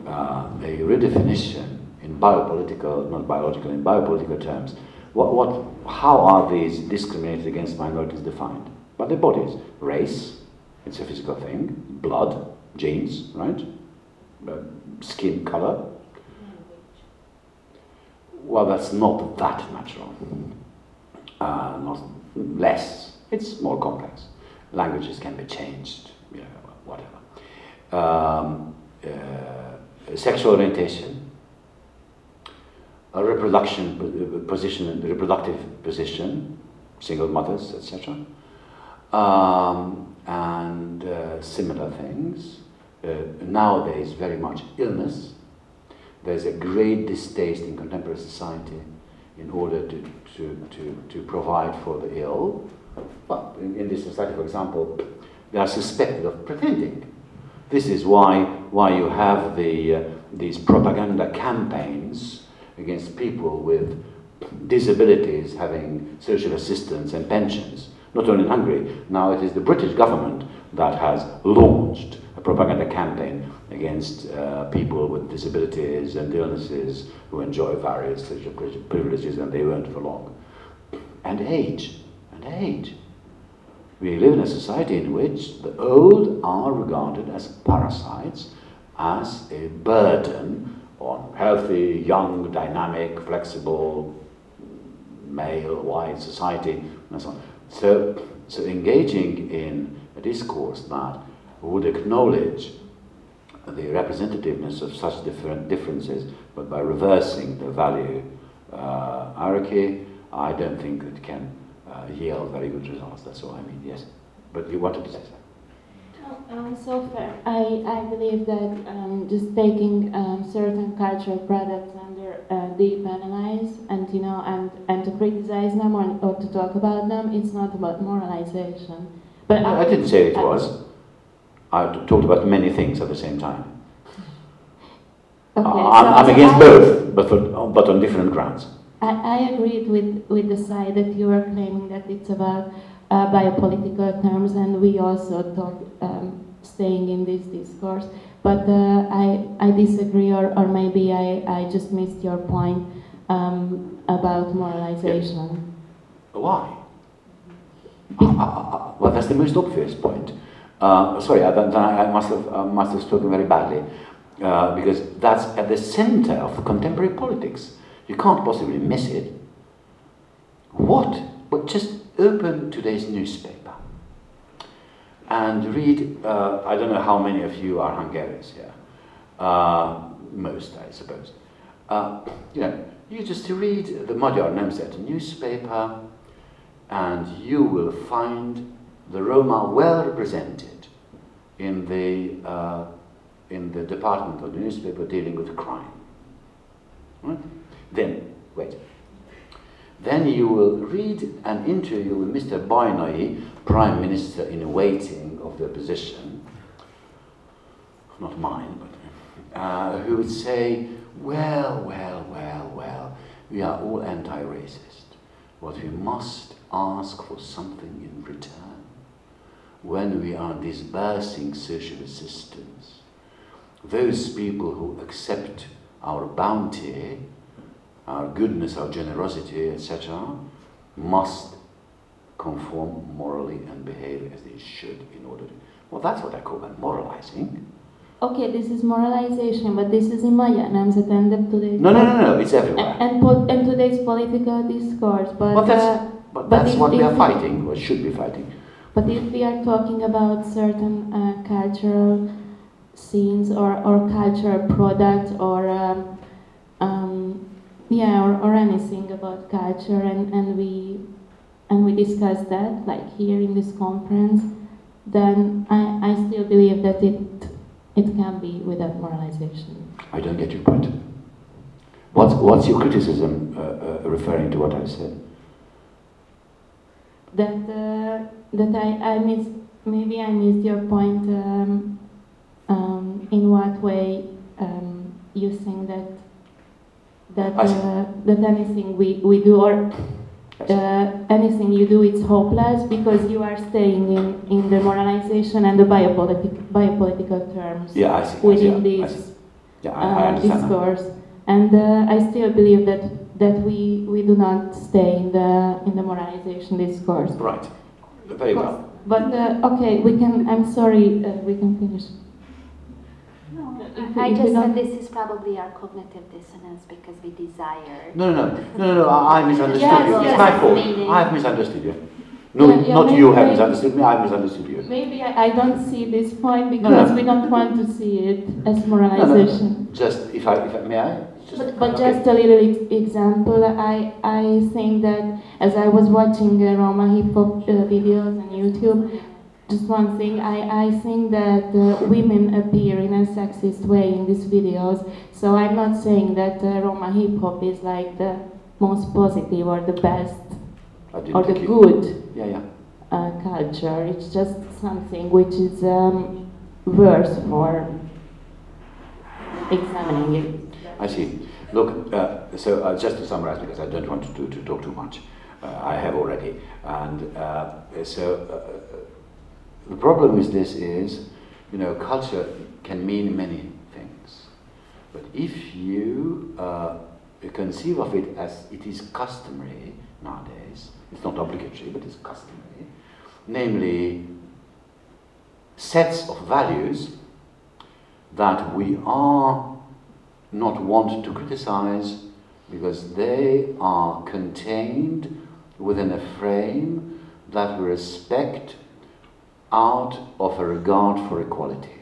uh, a redefinition in biopolitical, not biological, in biopolitical terms, what, what, how are these discriminated against minorities defined? By their bodies. Race, it's a physical thing. Blood, genes, right? Uh, skin color. Well, that's not that natural. Uh, not less. It's more complex. Languages can be changed, you know, whatever. Um, uh, sexual orientation, a reproduction position, reproductive position, single mothers, etc. Um, and uh, similar things. Uh, nowadays, very much illness. There's a great distaste in contemporary society in order to, to, to, to provide for the ill. But in, in this society, for example, they are suspected of pretending. This is why, why you have the, uh, these propaganda campaigns against people with disabilities having social assistance and pensions not only in Hungary. Now it is the British government that has launched a propaganda campaign against uh, people with disabilities and illnesses who enjoy various social privileges and they won't for long. And age, and age. We live in a society in which the old are regarded as parasites, as a burden on healthy, young, dynamic, flexible, male, white society, and so on. So, so engaging in a discourse that would acknowledge the representativeness of such different differences, but by reversing the value uh, hierarchy, I don't think it can uh, yield very good results. That's all I mean, yes. But you wanted to say something? Um, so far, I, I believe that um, just taking um, certain cultural products under uh, deep analyze and you know and, and to criticize them or, or to talk about them, it's not about moralization. But I, I didn't say it was. I talked about many things at the same time. Okay, I'm, so- I'm so against I- both, but, for, but on different grounds. I, I agreed with, with the side that you were claiming that it's about uh, biopolitical terms, and we also talk um, staying in this discourse. But uh, I, I disagree, or, or maybe I, I just missed your point um, about moralization. Why? Uh, uh, uh, well, that's the most obvious point. Uh, sorry, I, I must have, must have spoken very badly, uh, because that's at the center of contemporary politics. You can't possibly miss it. What? But just open today's newspaper and read. Uh, I don't know how many of you are Hungarians here. Uh, most, I suppose. Uh, you know, you just read the Magyar Nemzet newspaper, and you will find the Roma well represented in the uh, in the department of the newspaper dealing with crime. Right? Then, wait. Then you will read an interview with Mr. Bajnai, Prime Minister in waiting of the opposition, not mine, but uh, who would say, well, well, well, well, we are all anti-racist, but we must ask for something in return when we are disbursing social assistance. Those people who accept our bounty, our goodness, our generosity, etc., must conform morally and behave as they should in order to. Well, that's what I call moralizing. Okay, this is moralization, but this is in Nemzet and the today's No, no, no, no, it's everywhere. and, and, and today's political discourse. But, But that's, uh, but but that's if- what we are fighting, or should be fighting. But if we are talking about certain uh, cultural scenes or, or cultural products or um, yeah or, or anything about culture and, and we and we discuss that like here in this conference, then I, I still believe that it it can be without moralization. I don't get your point. What's, what's your criticism uh, uh, referring to what I said? That uh, that I, I missed maybe I missed your point. Um, um, in what way um, you think that that uh, that anything we, we do or uh, anything you do it's hopeless because you are staying in, in the moralization and the biopolitic, biopolitical terms Yeah, see, within this. Yeah, I- I uh, understand that. discourse. And uh, I still believe that that we, we do not stay in the in the moralization discourse. Right. Very well. But uh, okay, we can. I'm sorry, uh, we can finish. If we- I just don't- said this is probably our cognitive dissonance because we desire. No, no, no, no, no, no I, I misunderstood Yes, you. It's yes. my fault. Meaning- I have misunderstood you. No, Yeah, yeah, not you have misunderstood me, I have misunderstood you. Maybe I, I don't see this point no. because we don't want to see it as moralization. Just, if I, if I, may I? Just, But, but just a little ex- example, I, I think that as I was watching uh, Roma hip hop uh, videos on YouTube, just one thing, I, I think that uh, women appear in a sexist way in these videos. So I'm not saying that uh, Roma hip hop is like the most positive or the best or the good Yeah, yeah. uh, culture. It's just something which is um, worse for examining it. I see. Look, uh, so uh, just to summarize, because I don't want to, to talk too much, uh, I have already. And uh, so uh, the problem with this is, you know, culture can mean many things. But if you uh, conceive of it as it is customary nowadays, it's not obligatory, but it's customary, namely sets of values that we are not want to criticize because they are contained within a frame that we respect out of a regard for equality.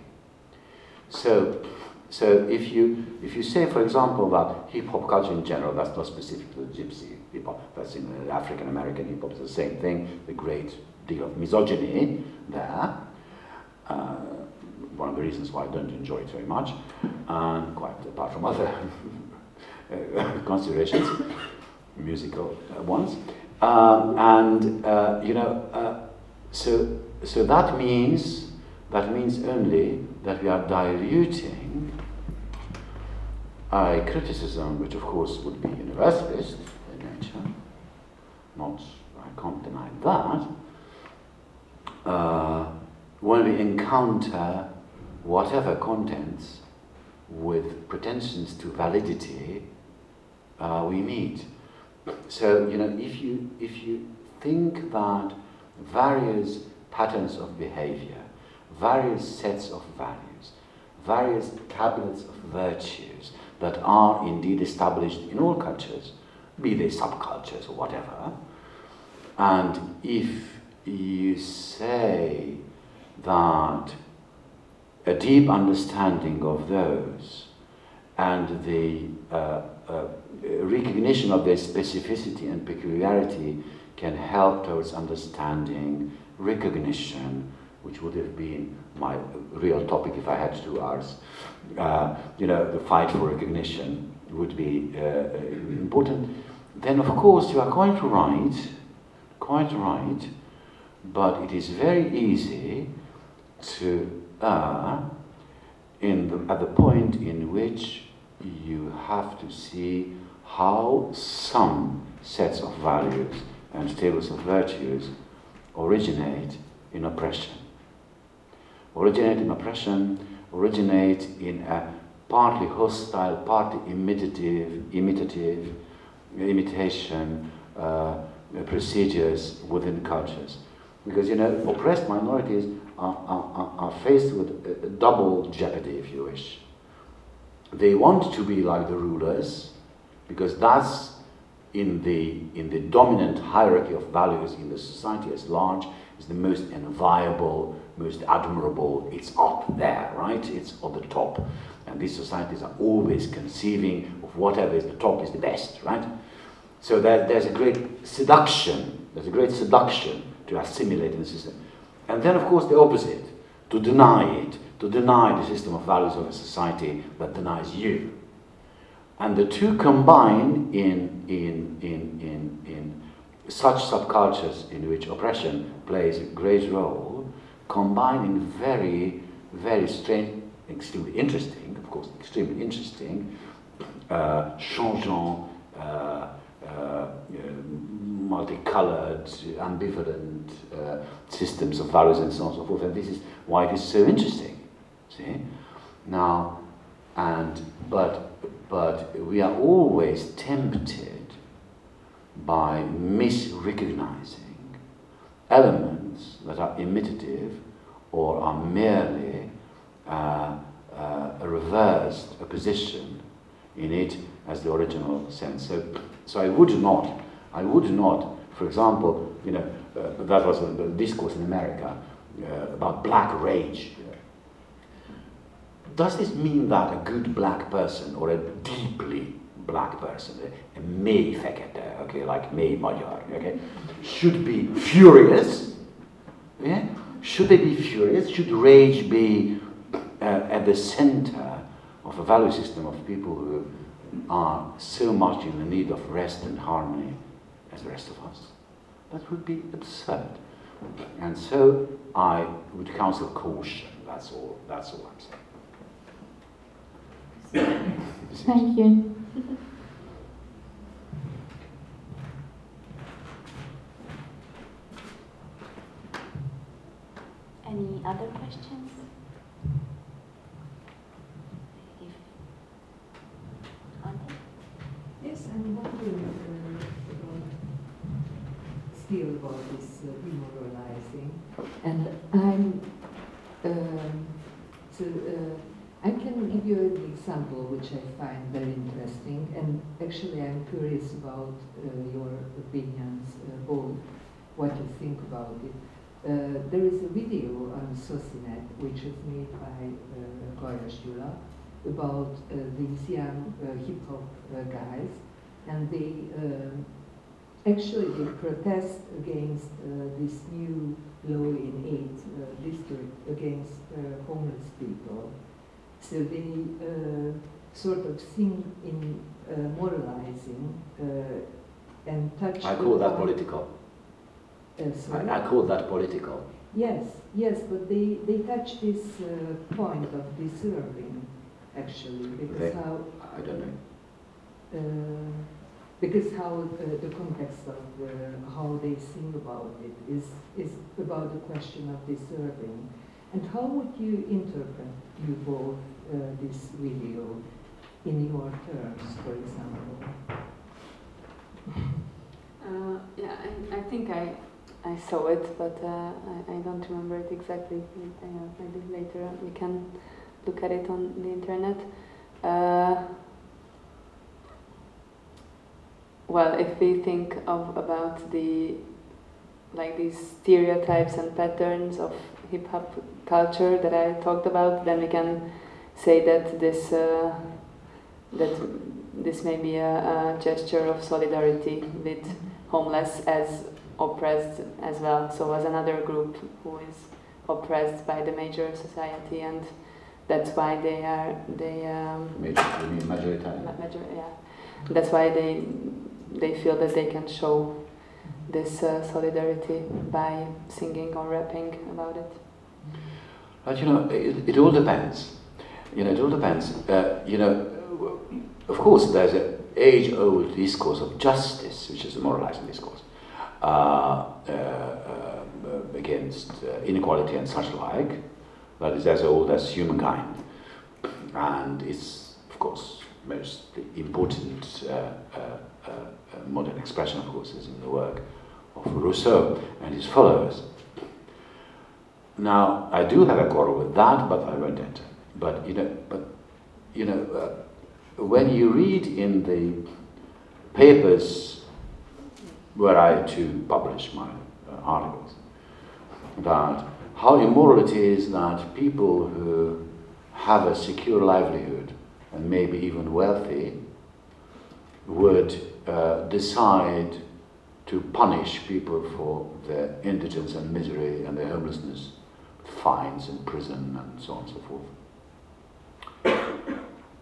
So, so if you if you say, for example, that hip hop culture in general, that's not specific to the gypsy hip hop, that's in African American hip hop, it's the same thing. The great deal of misogyny there. Uh, one of the reasons why I don't enjoy it very much, and quite apart from other considerations, musical ones. Um, and uh, you know, uh, so so that means that means only that we are diluting a criticism, which of course would be universalist in nature. Not, I can't deny that. Uh, when we encounter whatever contents with pretensions to validity uh, we meet. So, you know, if you, if you think that various patterns of behavior, various sets of values, various tablets of virtues that are indeed established in all cultures, be they subcultures or whatever, and if you say that a deep understanding of those and the uh, uh, recognition of their specificity and peculiarity can help towards understanding, recognition, which would have been my real topic if I had two hours. Uh, you know, the fight for recognition would be uh, important. Then, of course, you are quite right, quite right, but it is very easy to err in the, at the point in which you have to see how some sets of values and tables of virtues originate in oppression. Originate in oppression, originate in a partly hostile, partly imitative, imitative, imitation uh, procedures within cultures. Because, you know, oppressed minorities are, are, are faced with double jeopardy, if you wish. They want to be like the rulers, because that's in the, in the dominant hierarchy of values in the society as large, is the most enviable, most admirable. It's up there, right? It's on the top. And these societies are always conceiving of whatever is the top is the best, right? So there, there's a great seduction, there's a great seduction to assimilate in the system. And then, of course, the opposite, to deny it, to deny the system of values of a society that denies you. And the two combine in, in, in, in, in such subcultures in which oppression plays a great role, combine in very, very strange, extremely interesting, of course, extremely interesting, uh, changeant, uh, uh, multicolored, ambivalent uh, systems of values and so on and so forth. And this is why it is so interesting. See? Now, and, but, but we are always tempted by misrecognizing elements that are imitative or are merely uh, uh, a reversed a position in it as the original sense. So, so I would not, I would not, for example, you know, uh, that was a discourse in America uh, about black rage. Does this mean that a good black person or a deeply black person, a mély fekete, okay, like mély magyar, okay, should be furious? Yeah? Should they be furious? Should rage be uh, at the center of a value system of people who are so much in the need of rest and harmony as the rest of us? That would be absurd. And so I would counsel caution. That's all. That's all I'm saying. Thank you. Any other questions? If Yes, I'm wondering uh, about, still about this uh, demoralizing, and I'm um, so uh, I can give you an example which I find very interesting, and actually I'm curious about uh, your opinions, uh, both what you think about it. Uh, there is a video on Socinet which is made by uh, Goya Shula about uh, these young uh, hip hop uh, guys, and they actually they protest against this new law in eight district against homeless people. So they uh, sort of sing in uh, moralizing uh, and touch. I call that political. Uh. I, I call that political. Yes, yes, but they, they touch this uh, point of deserving, actually, because They- how, I don't know. uh, because how uh, the context of uh, how they sing about it is, is about the question of deserving. And how would you interpret, you both, uh, this video in your terms, for example? Uh, yeah, I, I think I, I saw it, but uh, I, I don't remember it exactly. Maybe later we can look at it on the internet. Uh, well, if we think of about the like these stereotypes and patterns of hip hop culture that I talked about, then we can say that this uh, that this may be a, a gesture of solidarity with homeless as oppressed as well. So as another group who is oppressed by the major society, and that's why they are they um, Major, you mean majoritarian? major, yeah. That's why they they feel that they can show this uh, solidarity by singing or rapping about it. But you know, it, it all depends. You know, it all depends. Uh, you know, of course, there's an age-old discourse of justice, which is a moralizing discourse, uh, uh, uh, against uh, inequality and such like. That is as old as humankind, and it's of course most important uh, modern expression, of course, is in the work of Rousseau and his followers. Now, I do have a quarrel with that, but I won't enter. But you know, but you know, uh, when you read in the papers where I to publish my uh, articles, that how immoral it is that people who have a secure livelihood and maybe even wealthy would uh, decide to punish people for their indigence and misery and their homelessness, fines and prison and so on and so forth.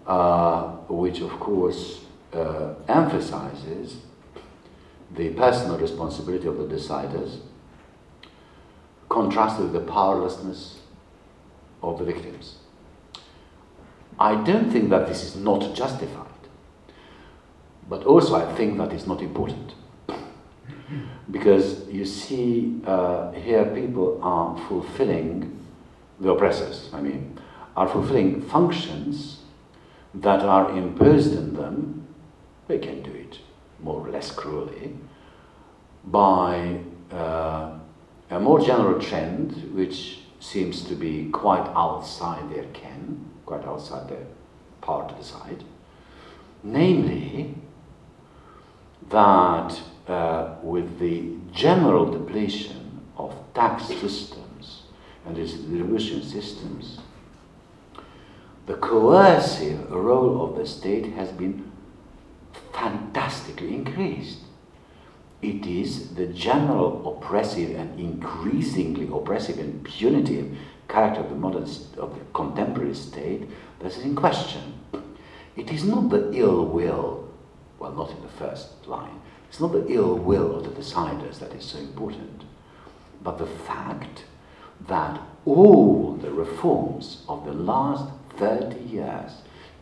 Uh, which, of course, uh, emphasizes the personal responsibility of the deciders, contrasted with the powerlessness of the victims. I don't think that this is not justified, but also I think that it's not important. Because you see, uh, here people are fulfilling the oppressors, I mean, are fulfilling functions that are imposed on them, they can do it more or less cruelly, by uh, a more general trend which seems to be quite outside their ken, quite outside their power to decide, namely that uh, with the general depletion of tax systems and distribution systems, the coercive role of the state has been fantastically increased. It is the general oppressive and increasingly oppressive and punitive character of the modern, of the contemporary state that is in question. It is not the ill will, well, not in the first line, it's not the ill will of the deciders that is so important, but the fact that all the reforms of the last 30 years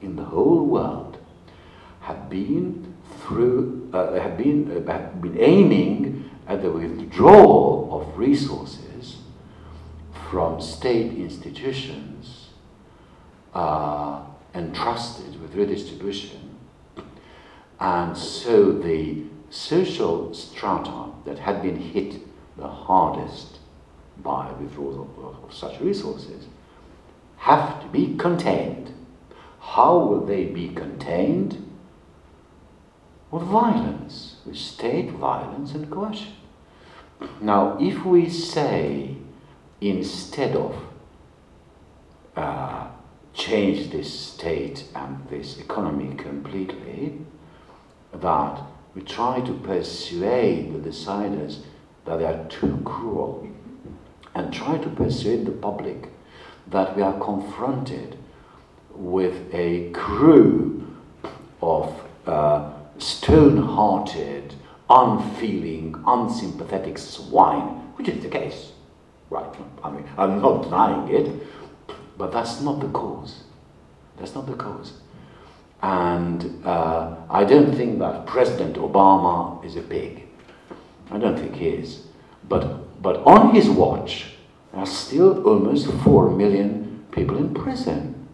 in the whole world have been through, uh, have been, uh, have been aiming at the withdrawal of resources from state institutions uh, entrusted with redistribution. And so the social strata that had been hit the hardest by withdrawal of, of such resources have to be contained. How will they be contained? With violence, with state violence and coercion. Now, if we say instead of uh, change this state and this economy completely, that we try to persuade the deciders that they are too cruel and try to persuade the public that we are confronted with a crew of uh, stone hearted, unfeeling, unsympathetic swine, which is the case. Right, I mean, I'm not denying it, but that's not the cause. That's not the cause. And uh, I don't think that President Obama is a pig. I don't think he is. But, but on his watch, are still almost 4 million people in prison.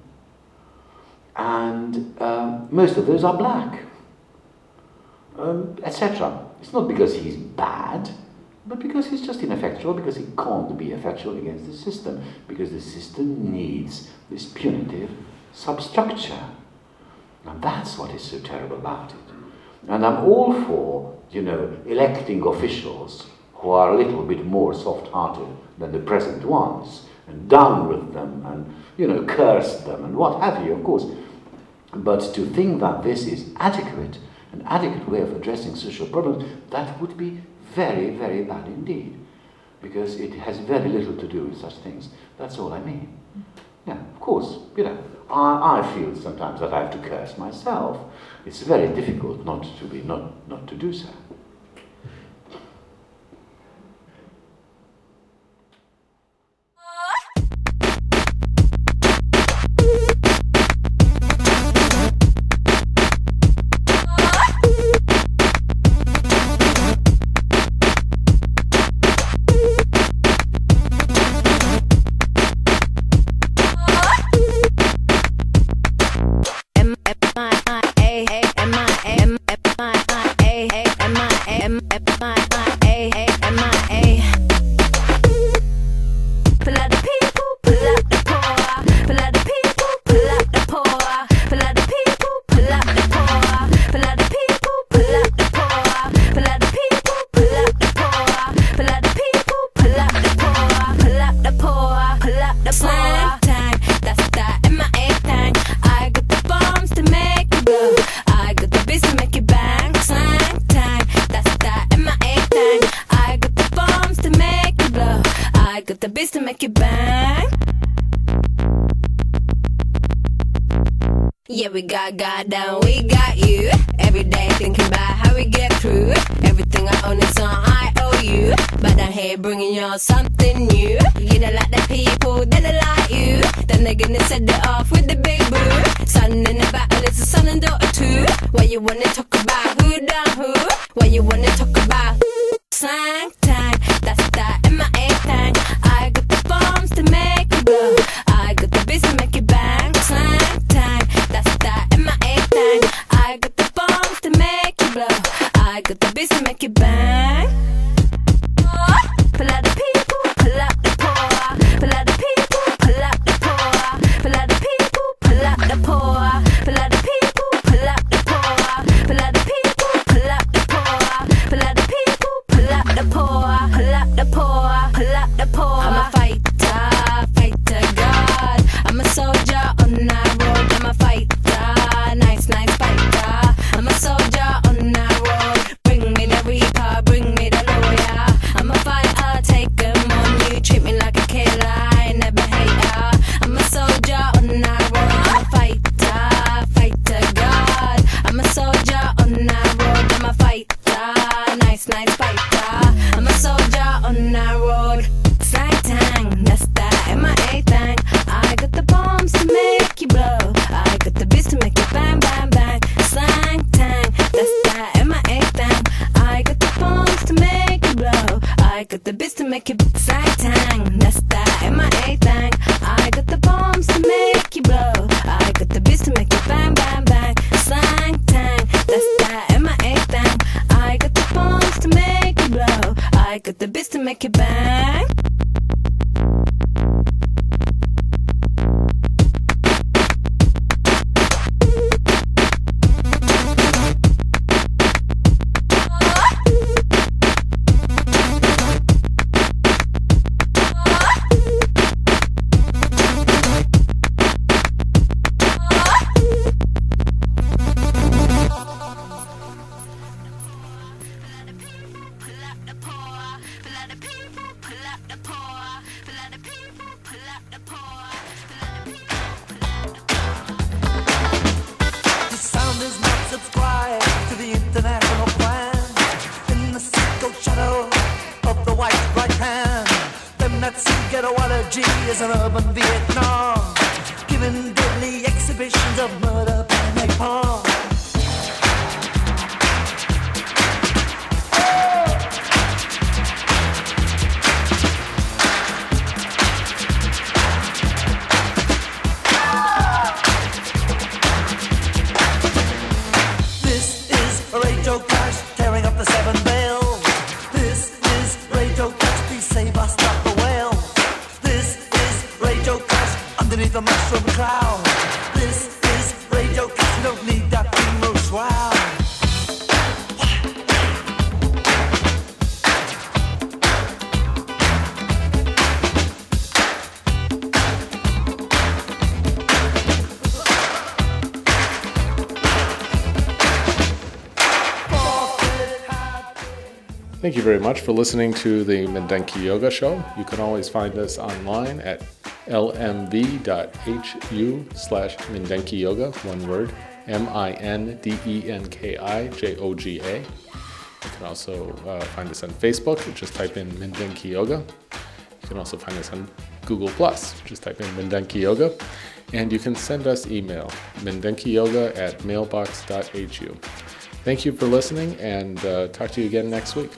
And uh, most of those are black, um, etc. It's not because he's bad, but because he's just ineffectual, because he can't be effectual against the system, because the system needs this punitive substructure. And that's what is so terrible about it. And I'm all for, you know, electing officials who are a little bit more soft-hearted than the present ones, and down with them, and, you know, curse them, and what have you, of course. But to think that this is adequate, an adequate way of addressing social problems, that would be very, very bad indeed. Because it has very little to do with such things. That's all I mean. Mm-hmm. Yeah, of course, you know, I, I feel sometimes that I have to curse myself. It's very difficult not to be not, not to do so. You very much for listening to the Mindenki Joga Show. You can always find us online at lmv.hu slash Mindenki Joga, one word, M I N D E N K I J O G A. You can also uh, find us on Facebook, just type in Mindenki Joga. You can also find us on Google Plus, just type in Mindenki Joga. And you can send us email, mindenkijoga at mailbox.hu. Thank you for listening and uh, talk to you again next week.